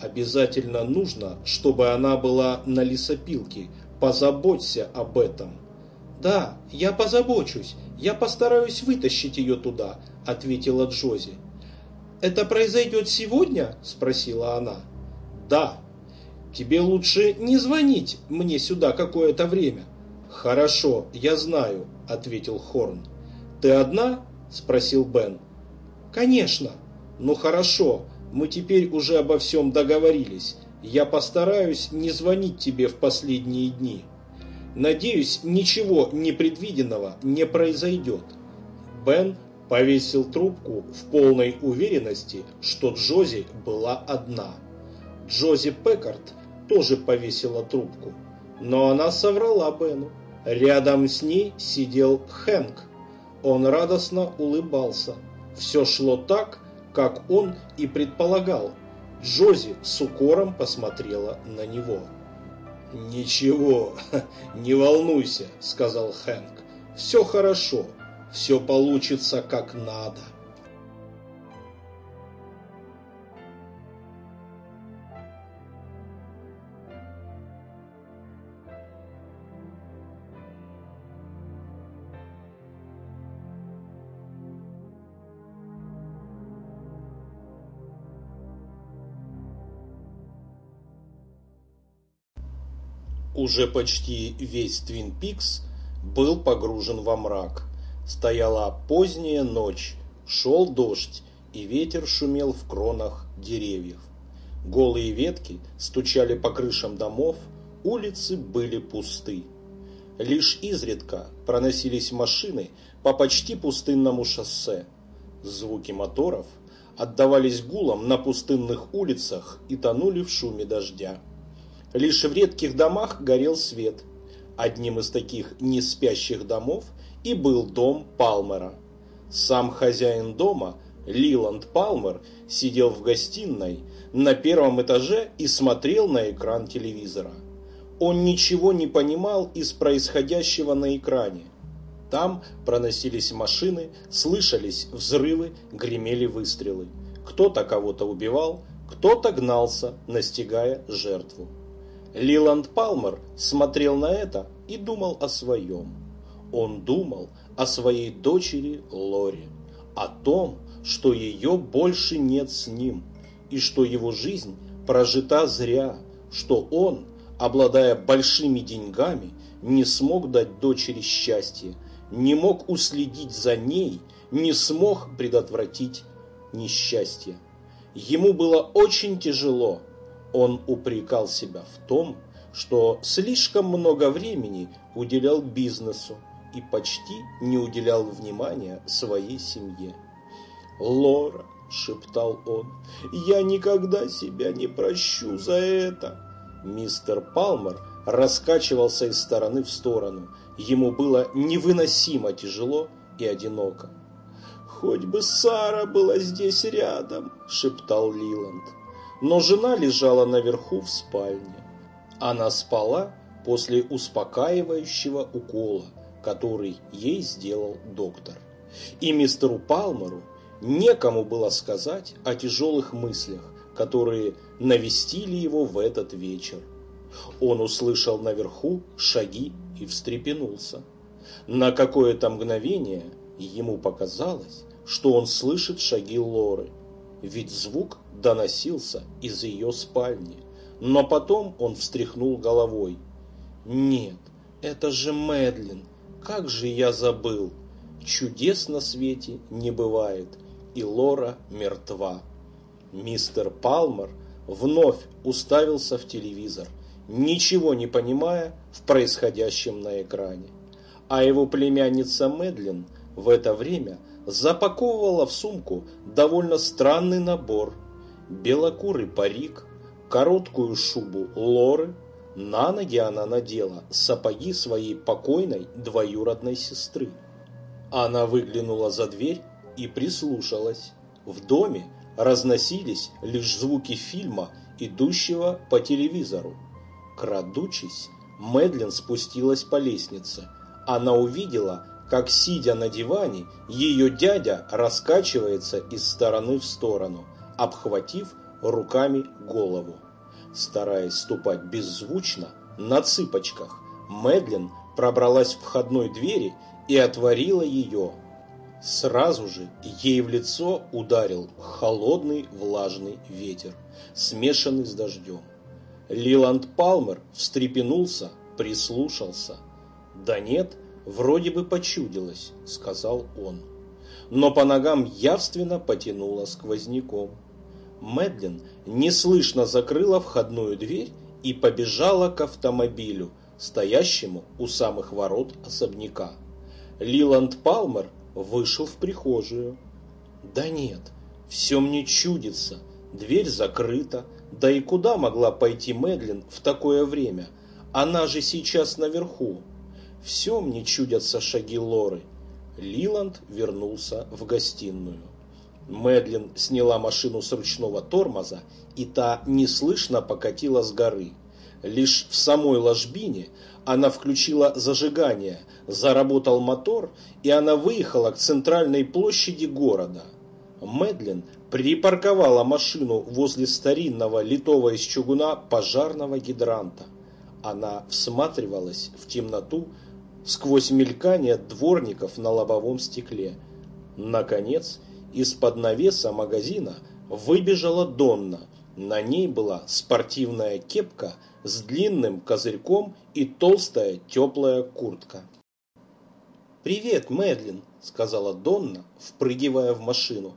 «Обязательно нужно, чтобы она была на лесопилке. Позаботься об этом». «Да, я позабочусь. Я постараюсь вытащить ее туда», – ответила Джози. «Это произойдет сегодня?» – спросила она. «Да. Тебе лучше не звонить мне сюда какое-то время». «Хорошо, я знаю», – ответил Хорн. «Ты одна?» – спросил Бен. «Конечно». «Ну хорошо, мы теперь уже обо всем договорились. Я постараюсь не звонить тебе в последние дни. Надеюсь, ничего непредвиденного не произойдет». Бен повесил трубку в полной уверенности, что Джози была одна. Джози Пекард тоже повесила трубку, но она соврала Бену. Рядом с ней сидел Хэнк. Он радостно улыбался. Все шло так, как он и предполагал. Джози с укором посмотрела на него. «Ничего, не волнуйся», — сказал Хэнк. «Все хорошо, все получится как надо». Уже почти весь Твин Пикс был погружен во мрак. Стояла поздняя ночь, шел дождь, и ветер шумел в кронах деревьев. Голые ветки стучали по крышам домов, улицы были пусты. Лишь изредка проносились машины по почти пустынному шоссе. Звуки моторов отдавались гулом на пустынных улицах и тонули в шуме дождя. Лишь в редких домах горел свет. Одним из таких неспящих домов и был дом Палмера. Сам хозяин дома, Лиланд Палмер, сидел в гостиной на первом этаже и смотрел на экран телевизора. Он ничего не понимал из происходящего на экране. Там проносились машины, слышались взрывы, гремели выстрелы. Кто-то кого-то убивал, кто-то гнался, настигая жертву. Лиланд Палмер смотрел на это и думал о своем. Он думал о своей дочери Лоре, о том, что ее больше нет с ним, и что его жизнь прожита зря, что он, обладая большими деньгами, не смог дать дочери счастье, не мог уследить за ней, не смог предотвратить несчастье. Ему было очень тяжело, он упрекал себя в том, что слишком много времени уделял бизнесу и почти не уделял внимания своей семье. «Лора», — шептал он, — «я никогда себя не прощу за это». Мистер Палмер раскачивался из стороны в сторону. Ему было невыносимо тяжело и одиноко. «Хоть бы Сара была здесь рядом», — шептал Лиланд но жена лежала наверху в спальне. Она спала после успокаивающего укола, который ей сделал доктор. И мистеру Палмеру некому было сказать о тяжелых мыслях, которые навестили его в этот вечер. Он услышал наверху шаги и встрепенулся. На какое-то мгновение ему показалось, что он слышит шаги Лоры – ведь звук доносился из ее спальни. Но потом он встряхнул головой. «Нет, это же Мэдлин! Как же я забыл! Чудес на свете не бывает, и Лора мертва!» Мистер Палмер вновь уставился в телевизор, ничего не понимая в происходящем на экране. А его племянница Мэдлин в это время – запаковывала в сумку довольно странный набор. белокурый парик, короткую шубу Лоры, на ноги она надела сапоги своей покойной двоюродной сестры. Она выглянула за дверь и прислушалась. В доме разносились лишь звуки фильма, идущего по телевизору. Крадучись, Мэдлин спустилась по лестнице. Она увидела, как, сидя на диване, ее дядя раскачивается из стороны в сторону, обхватив руками голову. Стараясь ступать беззвучно, на цыпочках, Мэдлин пробралась к входной двери и отворила ее. Сразу же ей в лицо ударил холодный влажный ветер, смешанный с дождем. Лиланд Палмер встрепенулся, прислушался. «Да нет, вроде бы почудилось», — сказал он. Но по ногам явственно потянуло сквозняком. Мэдлин неслышно закрыла входную дверь и побежала к автомобилю, стоящему у самых ворот особняка. Лиланд Палмер вышел в прихожую. «Да нет, все мне чудится, дверь закрыта, да и куда могла пойти Мэдлин в такое время? Она же сейчас наверху. Все мне чудятся шаги Лоры». Лиланд вернулся в гостиную. Мэдлин сняла машину с ручного тормоза, и та неслышно покатила с горы. Лишь в самой ложбине она включила зажигание, заработал мотор, и она выехала к центральной площади города. Мэдлин припарковала машину возле старинного литого из чугуна пожарного гидранта. Она всматривалась в темноту сквозь мелькание дворников на лобовом стекле. Наконец, из-под навеса магазина выбежала Донна. На ней была спортивная кепка с длинным козырьком и толстая теплая куртка. «Привет, Мэдлин», — сказала Донна, впрыгивая в машину.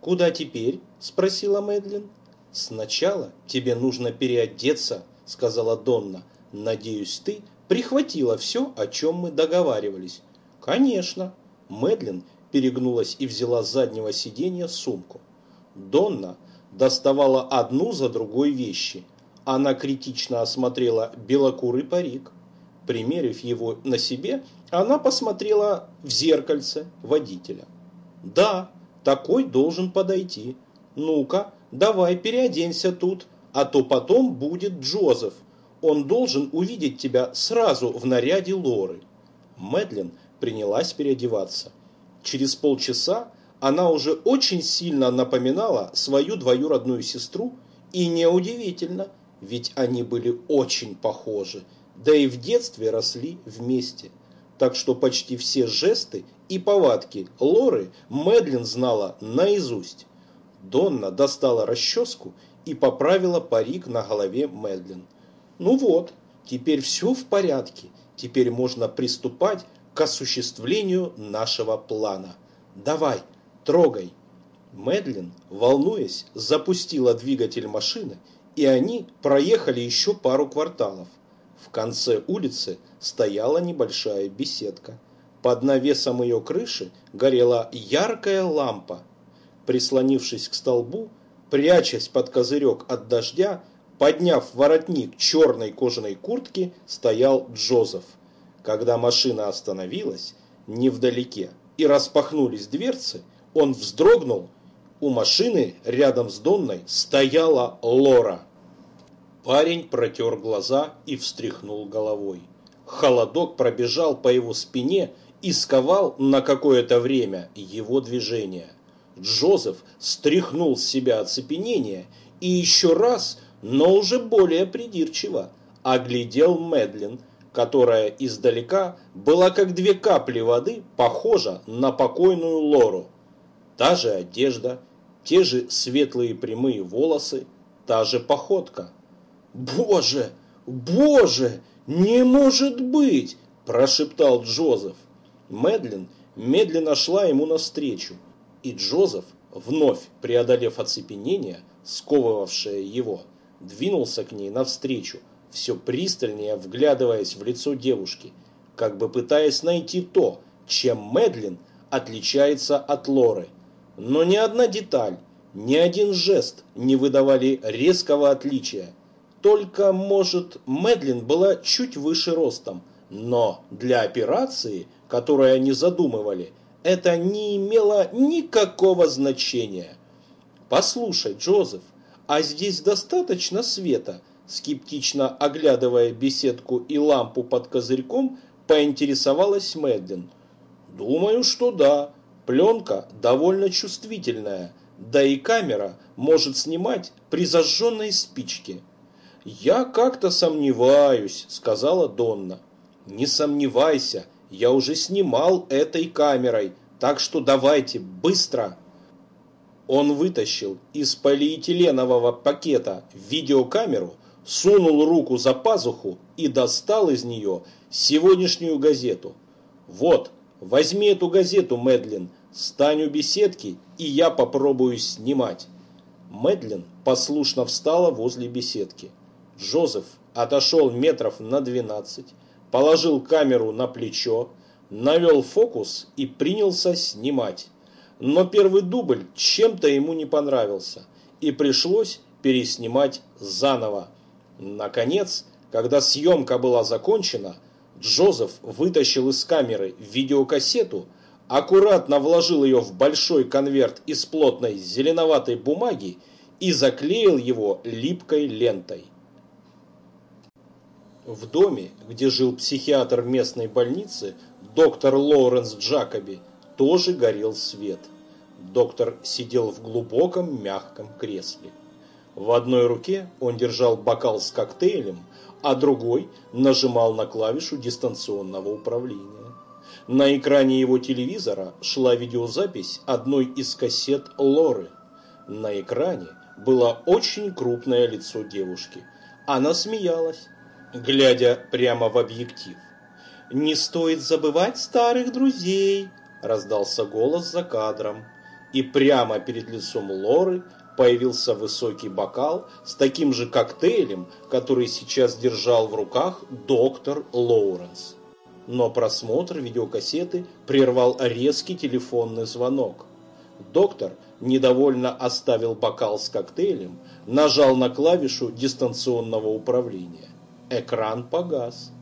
«Куда теперь?» — спросила Мэдлин. «Сначала тебе нужно переодеться», — сказала Донна. «Надеюсь, ты прихватила все, о чем мы договаривались». «Конечно». Мэдлин перегнулась и взяла с заднего сиденья сумку. Донна доставала одну за другой вещи. Она критично осмотрела белокурый парик. Примерив его на себе, она посмотрела в зеркальце водителя. «Да, такой должен подойти. Ну-ка, давай переоденься тут, а то потом будет Джозеф. Он должен увидеть тебя сразу в наряде Лоры». Мэдлин принялась переодеваться. Через полчаса она уже очень сильно напоминала свою двоюродную сестру, и неудивительно, ведь они были очень похожи, да и в детстве росли вместе. Так что почти все жесты и повадки Лоры Мэдлин знала наизусть. Донна достала расческу и поправила парик на голове Мэдлин. Ну вот, теперь все в порядке, теперь можно приступать к осуществлению нашего плана. Давай, трогай. Мэдлин, волнуясь, запустила двигатель машины, и они проехали еще пару кварталов. В конце улицы стояла небольшая беседка. Под навесом ее крыши горела яркая лампа. Прислонившись к столбу, прячась под козырек от дождя, подняв воротник черной кожаной куртки, стоял Джозеф. Когда машина остановилась невдалеке и распахнулись дверцы, он вздрогнул. У машины рядом с Донной стояла Лора. Парень протер глаза и встряхнул головой. Холодок пробежал по его спине и сковал на какое-то время его движение. Джозеф стряхнул с себя оцепенение и еще раз, но уже более придирчиво, оглядел Медлин, которая издалека была как две капли воды похожа на покойную Лору. Та же одежда, те же светлые прямые волосы, та же походка. «Боже! Боже! Не может быть!» – прошептал Джозеф. Медлин медленно шла ему навстречу, и Джозеф, вновь преодолев оцепенение, сковывавшее его, двинулся к ней навстречу, все пристальнее вглядываясь в лицо девушки, как бы пытаясь найти то, чем Медлин отличается от Лоры. Но ни одна деталь, Ни один жест не выдавали резкого отличия. Только, может, Медлин была чуть выше ростом, но для операции, которую они задумывали, это не имело никакого значения. «Послушай, Джозеф, а здесь достаточно света?» Скептично оглядывая беседку и лампу под козырьком, поинтересовалась Медлин. «Думаю, что да. Пленка довольно чувствительная, да и камера может снимать при зажженной спичке». «Я как-то сомневаюсь», — сказала Донна. «Не сомневайся, я уже снимал этой камерой, так что давайте, быстро!» Он вытащил из полиэтиленового пакета видеокамеру, сунул руку за пазуху и достал из нее сегодняшнюю газету. «Вот, возьми эту газету, Мэдлин, стань у беседки, и я попробую снимать». Мэдлин послушно встала возле беседки. Джозеф отошел метров на двенадцать, положил камеру на плечо, навел фокус и принялся снимать. Но первый дубль чем-то ему не понравился, и пришлось переснимать заново. Наконец, когда съемка была закончена, Джозеф вытащил из камеры видеокассету, аккуратно вложил ее в большой конверт из плотной зеленоватой бумаги и заклеил его липкой лентой. В доме, где жил психиатр местной больницы, доктор Лоуренс Джакоби, тоже горел свет. Доктор сидел в глубоком мягком кресле. В одной руке он держал бокал с коктейлем, а другой нажимал на клавишу дистанционного управления. На экране его телевизора шла видеозапись одной из кассет Лоры. На экране было очень крупное лицо девушки. Она смеялась, глядя прямо в объектив. «Не стоит забывать старых друзей», – раздался голос за кадром. И прямо перед лицом Лоры появился высокий бокал с таким же коктейлем, который сейчас держал в руках доктор Лоуренс. Но просмотр видеокассеты прервал резкий телефонный звонок. Доктор недовольно оставил бокал с коктейлем, нажал на клавишу дистанционного управления. Экран погас,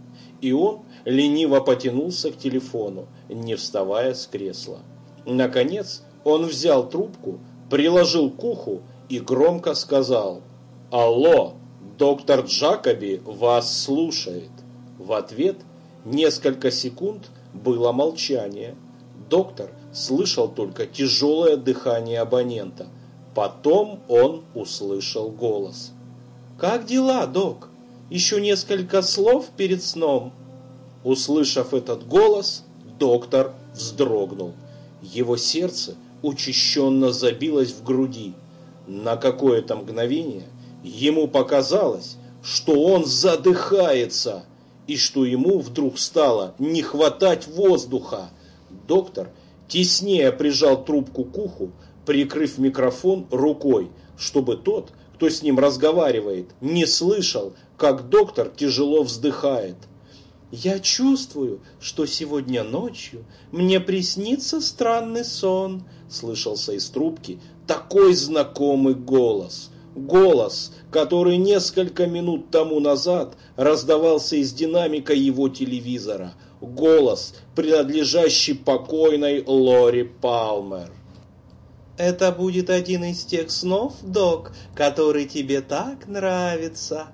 и он лениво потянулся к телефону, не вставая с кресла. Наконец он взял трубку, приложил к уху и громко сказал «Алло, доктор Джакоби вас слушает». В ответ несколько секунд было молчание. Доктор слышал только тяжелое дыхание абонента. Потом он услышал голос. «Как дела, док? Еще несколько слов перед сном?» Услышав этот голос, доктор вздрогнул. Его сердце учащенно забилось в груди. На какое-то мгновение ему показалось, что он задыхается и что ему вдруг стало не хватать воздуха. Доктор теснее прижал трубку к уху, прикрыв микрофон рукой, чтобы тот, кто с ним разговаривает, не слышал, как доктор тяжело вздыхает. Я чувствую, что сегодня ночью мне приснится странный сон, слышался из трубки такой знакомый голос. Голос, который несколько минут тому назад раздавался из динамика его телевизора. Голос, принадлежащий покойной Лори Палмер. «Это будет один из тех снов, док, который тебе так нравится».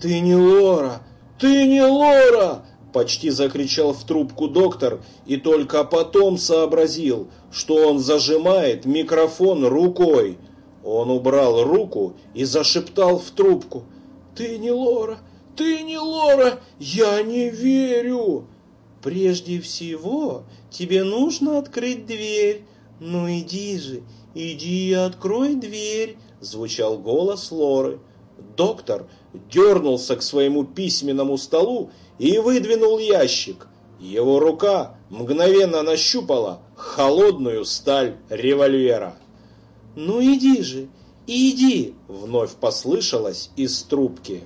«Ты не Лора! Ты не Лора!» Почти закричал в трубку доктор и только потом сообразил, что он зажимает микрофон рукой. Он убрал руку и зашептал в трубку. «Ты не Лора! Ты не Лора! Я не верю!» «Прежде всего тебе нужно открыть дверь. Ну иди же, иди и открой дверь!» Звучал голос Лоры. Доктор дернулся к своему письменному столу и выдвинул ящик. Его рука мгновенно нащупала холодную сталь револьвера. «Ну иди же, иди!» — вновь послышалось из трубки.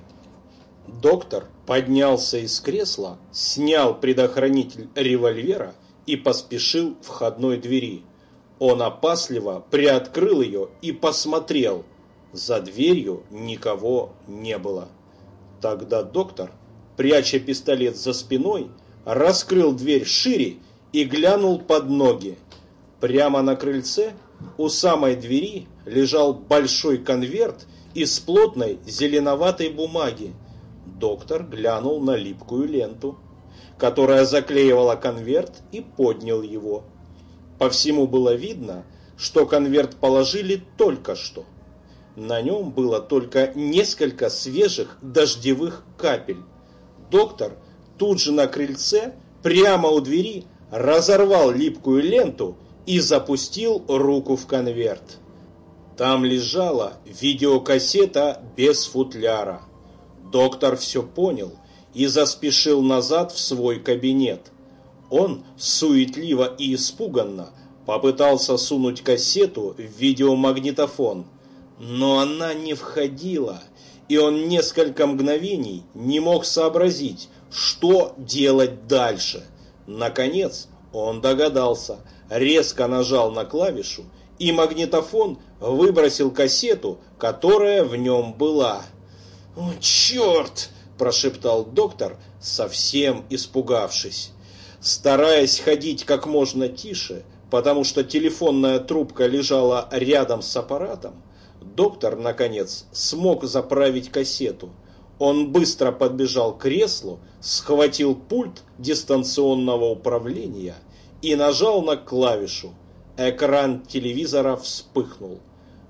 Доктор поднялся из кресла, снял предохранитель револьвера и поспешил к входной двери. Он опасливо приоткрыл ее и посмотрел. За дверью никого не было. Тогда доктор, пряча пистолет за спиной, раскрыл дверь шире и глянул под ноги. Прямо на крыльце у самой двери лежал большой конверт из плотной зеленоватой бумаги. Доктор глянул на липкую ленту, которая заклеивала конверт и поднял его. По всему было видно, что конверт положили только что. На нем было только несколько свежих дождевых капель. Доктор тут же на крыльце, прямо у двери, разорвал липкую ленту и запустил руку в конверт. Там лежала видеокассета без футляра. Доктор все понял и заспешил назад в свой кабинет. Он суетливо и испуганно попытался сунуть кассету в видеомагнитофон, но она не входила, и он несколько мгновений не мог сообразить, что делать дальше. Наконец он догадался, резко нажал на клавишу, и магнитофон выбросил кассету, которая в нем была. «О, черт!» – прошептал доктор, совсем испугавшись. Стараясь ходить как можно тише, потому что телефонная трубка лежала рядом с аппаратом, доктор, наконец, смог заправить кассету. Он быстро подбежал к креслу, схватил пульт дистанционного управления и нажал на клавишу. Экран телевизора вспыхнул.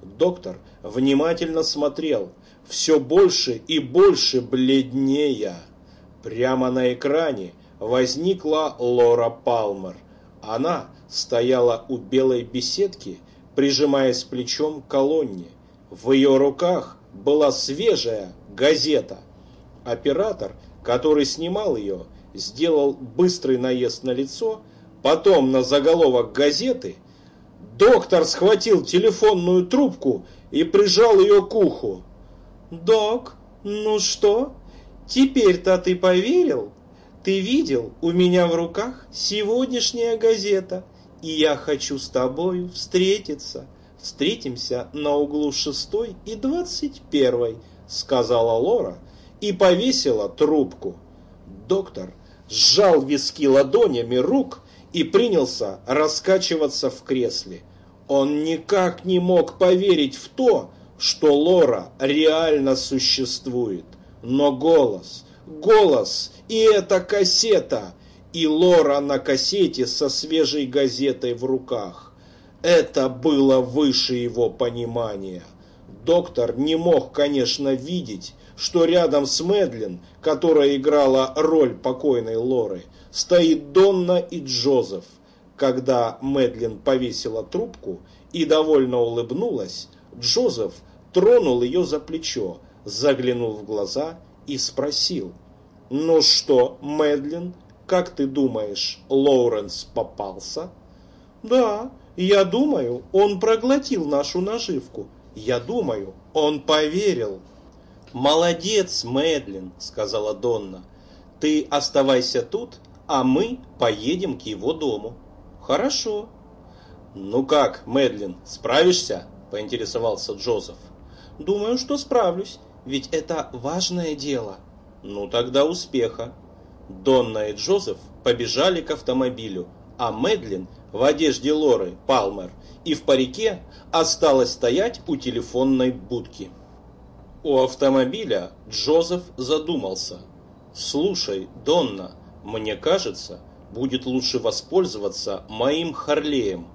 Доктор внимательно смотрел, все больше и больше бледнее. Прямо на экране возникла Лора Палмер. Она стояла у белой беседки, прижимаясь плечом к колонне. В ее руках была свежая газета. Оператор, который снимал ее, сделал быстрый наезд на лицо, потом на заголовок газеты. Доктор схватил телефонную трубку и прижал ее к уху. «Док, ну что, теперь-то ты поверил? Ты видел, у меня в руках сегодняшняя газета, и я хочу с тобою встретиться. Встретимся на углу шестой и двадцать первой, сказала Лора и повесила трубку. Доктор сжал виски ладонями рук и принялся раскачиваться в кресле. Он никак не мог поверить в то, что Лора реально существует. Но голос, голос и эта кассета, и Лора на кассете со свежей газетой в руках. Это было выше его понимания. Доктор не мог, конечно, видеть, что рядом с Мэдлин, которая играла роль покойной Лоры, стоит Донна и Джозеф. Когда Мэдлин повесила трубку и довольно улыбнулась, Джозеф тронул ее за плечо, заглянул в глаза и спросил. «Ну что, Мэдлин, как ты думаешь, Лоуренс попался?» «Да, я думаю, он проглотил нашу наживку. Я думаю, он поверил». «Молодец, Мэдлин», — сказала Донна. «Ты оставайся тут, а мы поедем к его дому». «Хорошо». «Ну как, Мэдлин, справишься?» — поинтересовался Джозеф. Думаю, что справлюсь, ведь это важное дело. Ну тогда успеха. Донна и Джозеф побежали к автомобилю, а Мэдлин в одежде Лоры Палмер и в парике осталась стоять у телефонной будки. У автомобиля Джозеф задумался. «Слушай, Донна, мне кажется, будет лучше воспользоваться моим Харлеем.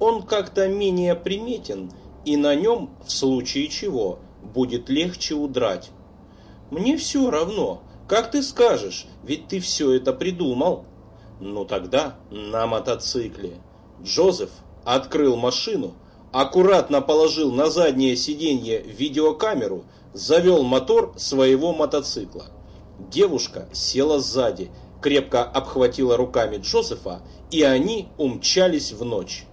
Он как-то менее приметен и на нем, в случае чего, будет легче удрать. Мне все равно, как ты скажешь, ведь ты все это придумал. Ну тогда на мотоцикле. Джозеф открыл машину, аккуратно положил на заднее сиденье видеокамеру, завел мотор своего мотоцикла. Девушка села сзади, крепко обхватила руками Джозефа, и они умчались в ночь.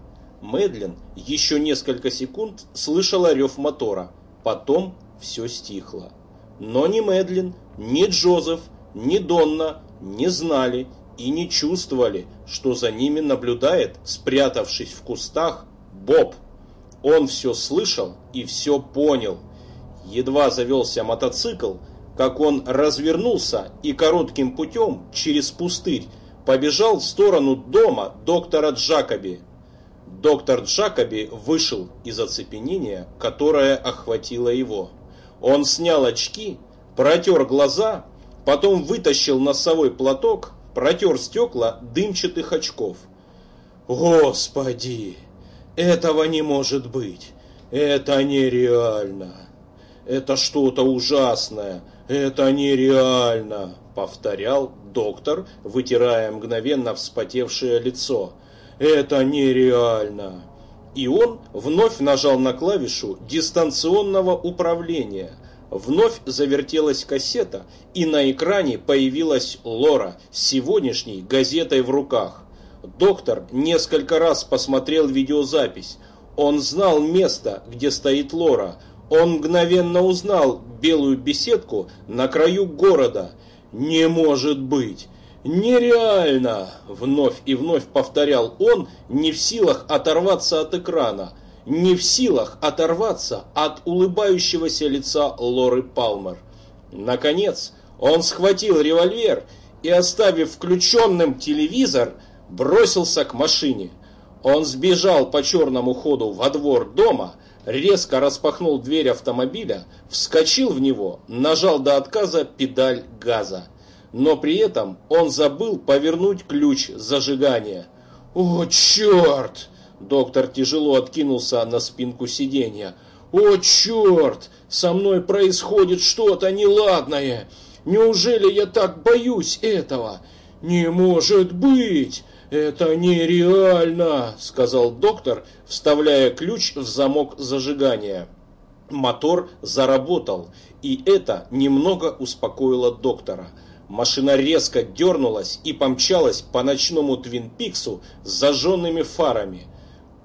Мэдлин еще несколько секунд слышала рев мотора, потом все стихло. Но ни Мэдлин, ни Джозеф, ни Донна не знали и не чувствовали, что за ними наблюдает, спрятавшись в кустах, Боб. Он все слышал и все понял. Едва завелся мотоцикл, как он развернулся и коротким путем через пустырь побежал в сторону дома доктора Джакоби. Доктор Джакоби вышел из оцепенения, которое охватило его. Он снял очки, протер глаза, потом вытащил носовой платок, протер стекла дымчатых очков. «Господи, этого не может быть! Это нереально! Это что-то ужасное! Это нереально!» Повторял доктор, вытирая мгновенно вспотевшее лицо. Это нереально. И он вновь нажал на клавишу дистанционного управления. Вновь завертелась кассета, и на экране появилась Лора с сегодняшней газетой в руках. Доктор несколько раз посмотрел видеозапись. Он знал место, где стоит Лора. Он мгновенно узнал белую беседку на краю города. «Не может быть! «Нереально!» – вновь и вновь повторял он, не в силах оторваться от экрана, не в силах оторваться от улыбающегося лица Лоры Палмер. Наконец, он схватил револьвер и, оставив включенным телевизор, бросился к машине. Он сбежал по черному ходу во двор дома, резко распахнул дверь автомобиля, вскочил в него, нажал до отказа педаль газа но при этом он забыл повернуть ключ зажигания. «О, черт!» Доктор тяжело откинулся на спинку сиденья. «О, черт! Со мной происходит что-то неладное! Неужели я так боюсь этого? Не может быть! Это нереально!» Сказал доктор, вставляя ключ в замок зажигания. Мотор заработал, и это немного успокоило доктора. Машина резко дернулась и помчалась по ночному Твин-Пиксу с зажженными фарами.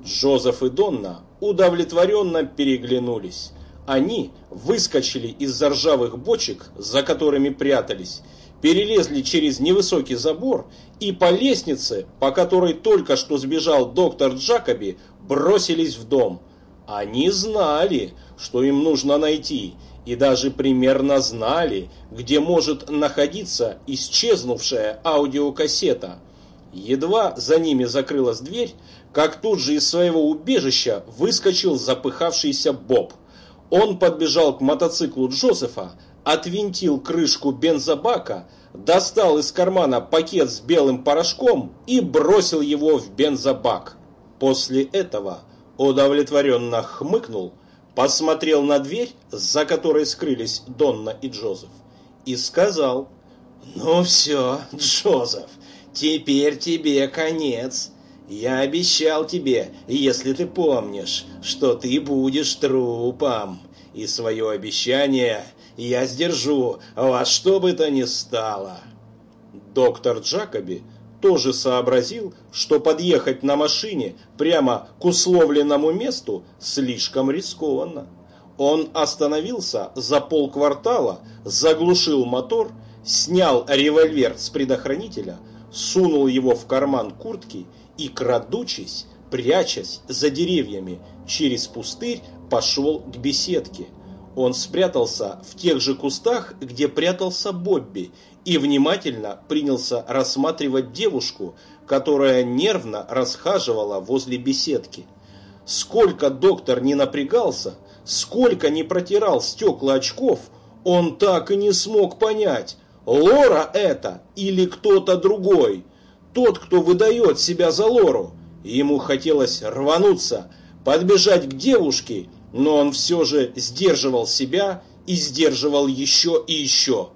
Джозеф и Донна удовлетворенно переглянулись. Они выскочили из ржавых бочек, за которыми прятались, перелезли через невысокий забор и по лестнице, по которой только что сбежал доктор Джакоби, бросились в дом. Они знали, что им нужно найти, и даже примерно знали, где может находиться исчезнувшая аудиокассета. Едва за ними закрылась дверь, как тут же из своего убежища выскочил запыхавшийся Боб. Он подбежал к мотоциклу Джозефа, отвинтил крышку бензобака, достал из кармана пакет с белым порошком и бросил его в бензобак. После этого удовлетворенно хмыкнул, посмотрел на дверь, за которой скрылись Донна и Джозеф, и сказал, «Ну все, Джозеф, теперь тебе конец. Я обещал тебе, если ты помнишь, что ты будешь трупом, и свое обещание я сдержу во что бы то ни стало». Доктор Джакоби тоже сообразил, что подъехать на машине прямо к условленному месту слишком рискованно. Он остановился за полквартала, заглушил мотор, снял револьвер с предохранителя, сунул его в карман куртки и, крадучись, прячась за деревьями, через пустырь пошел к беседке. Он спрятался в тех же кустах, где прятался Бобби, и внимательно принялся рассматривать девушку, которая нервно расхаживала возле беседки. Сколько доктор не напрягался, сколько не протирал стекла очков, он так и не смог понять, Лора это или кто-то другой. Тот, кто выдает себя за Лору. Ему хотелось рвануться, подбежать к девушке, но он все же сдерживал себя и сдерживал еще и еще.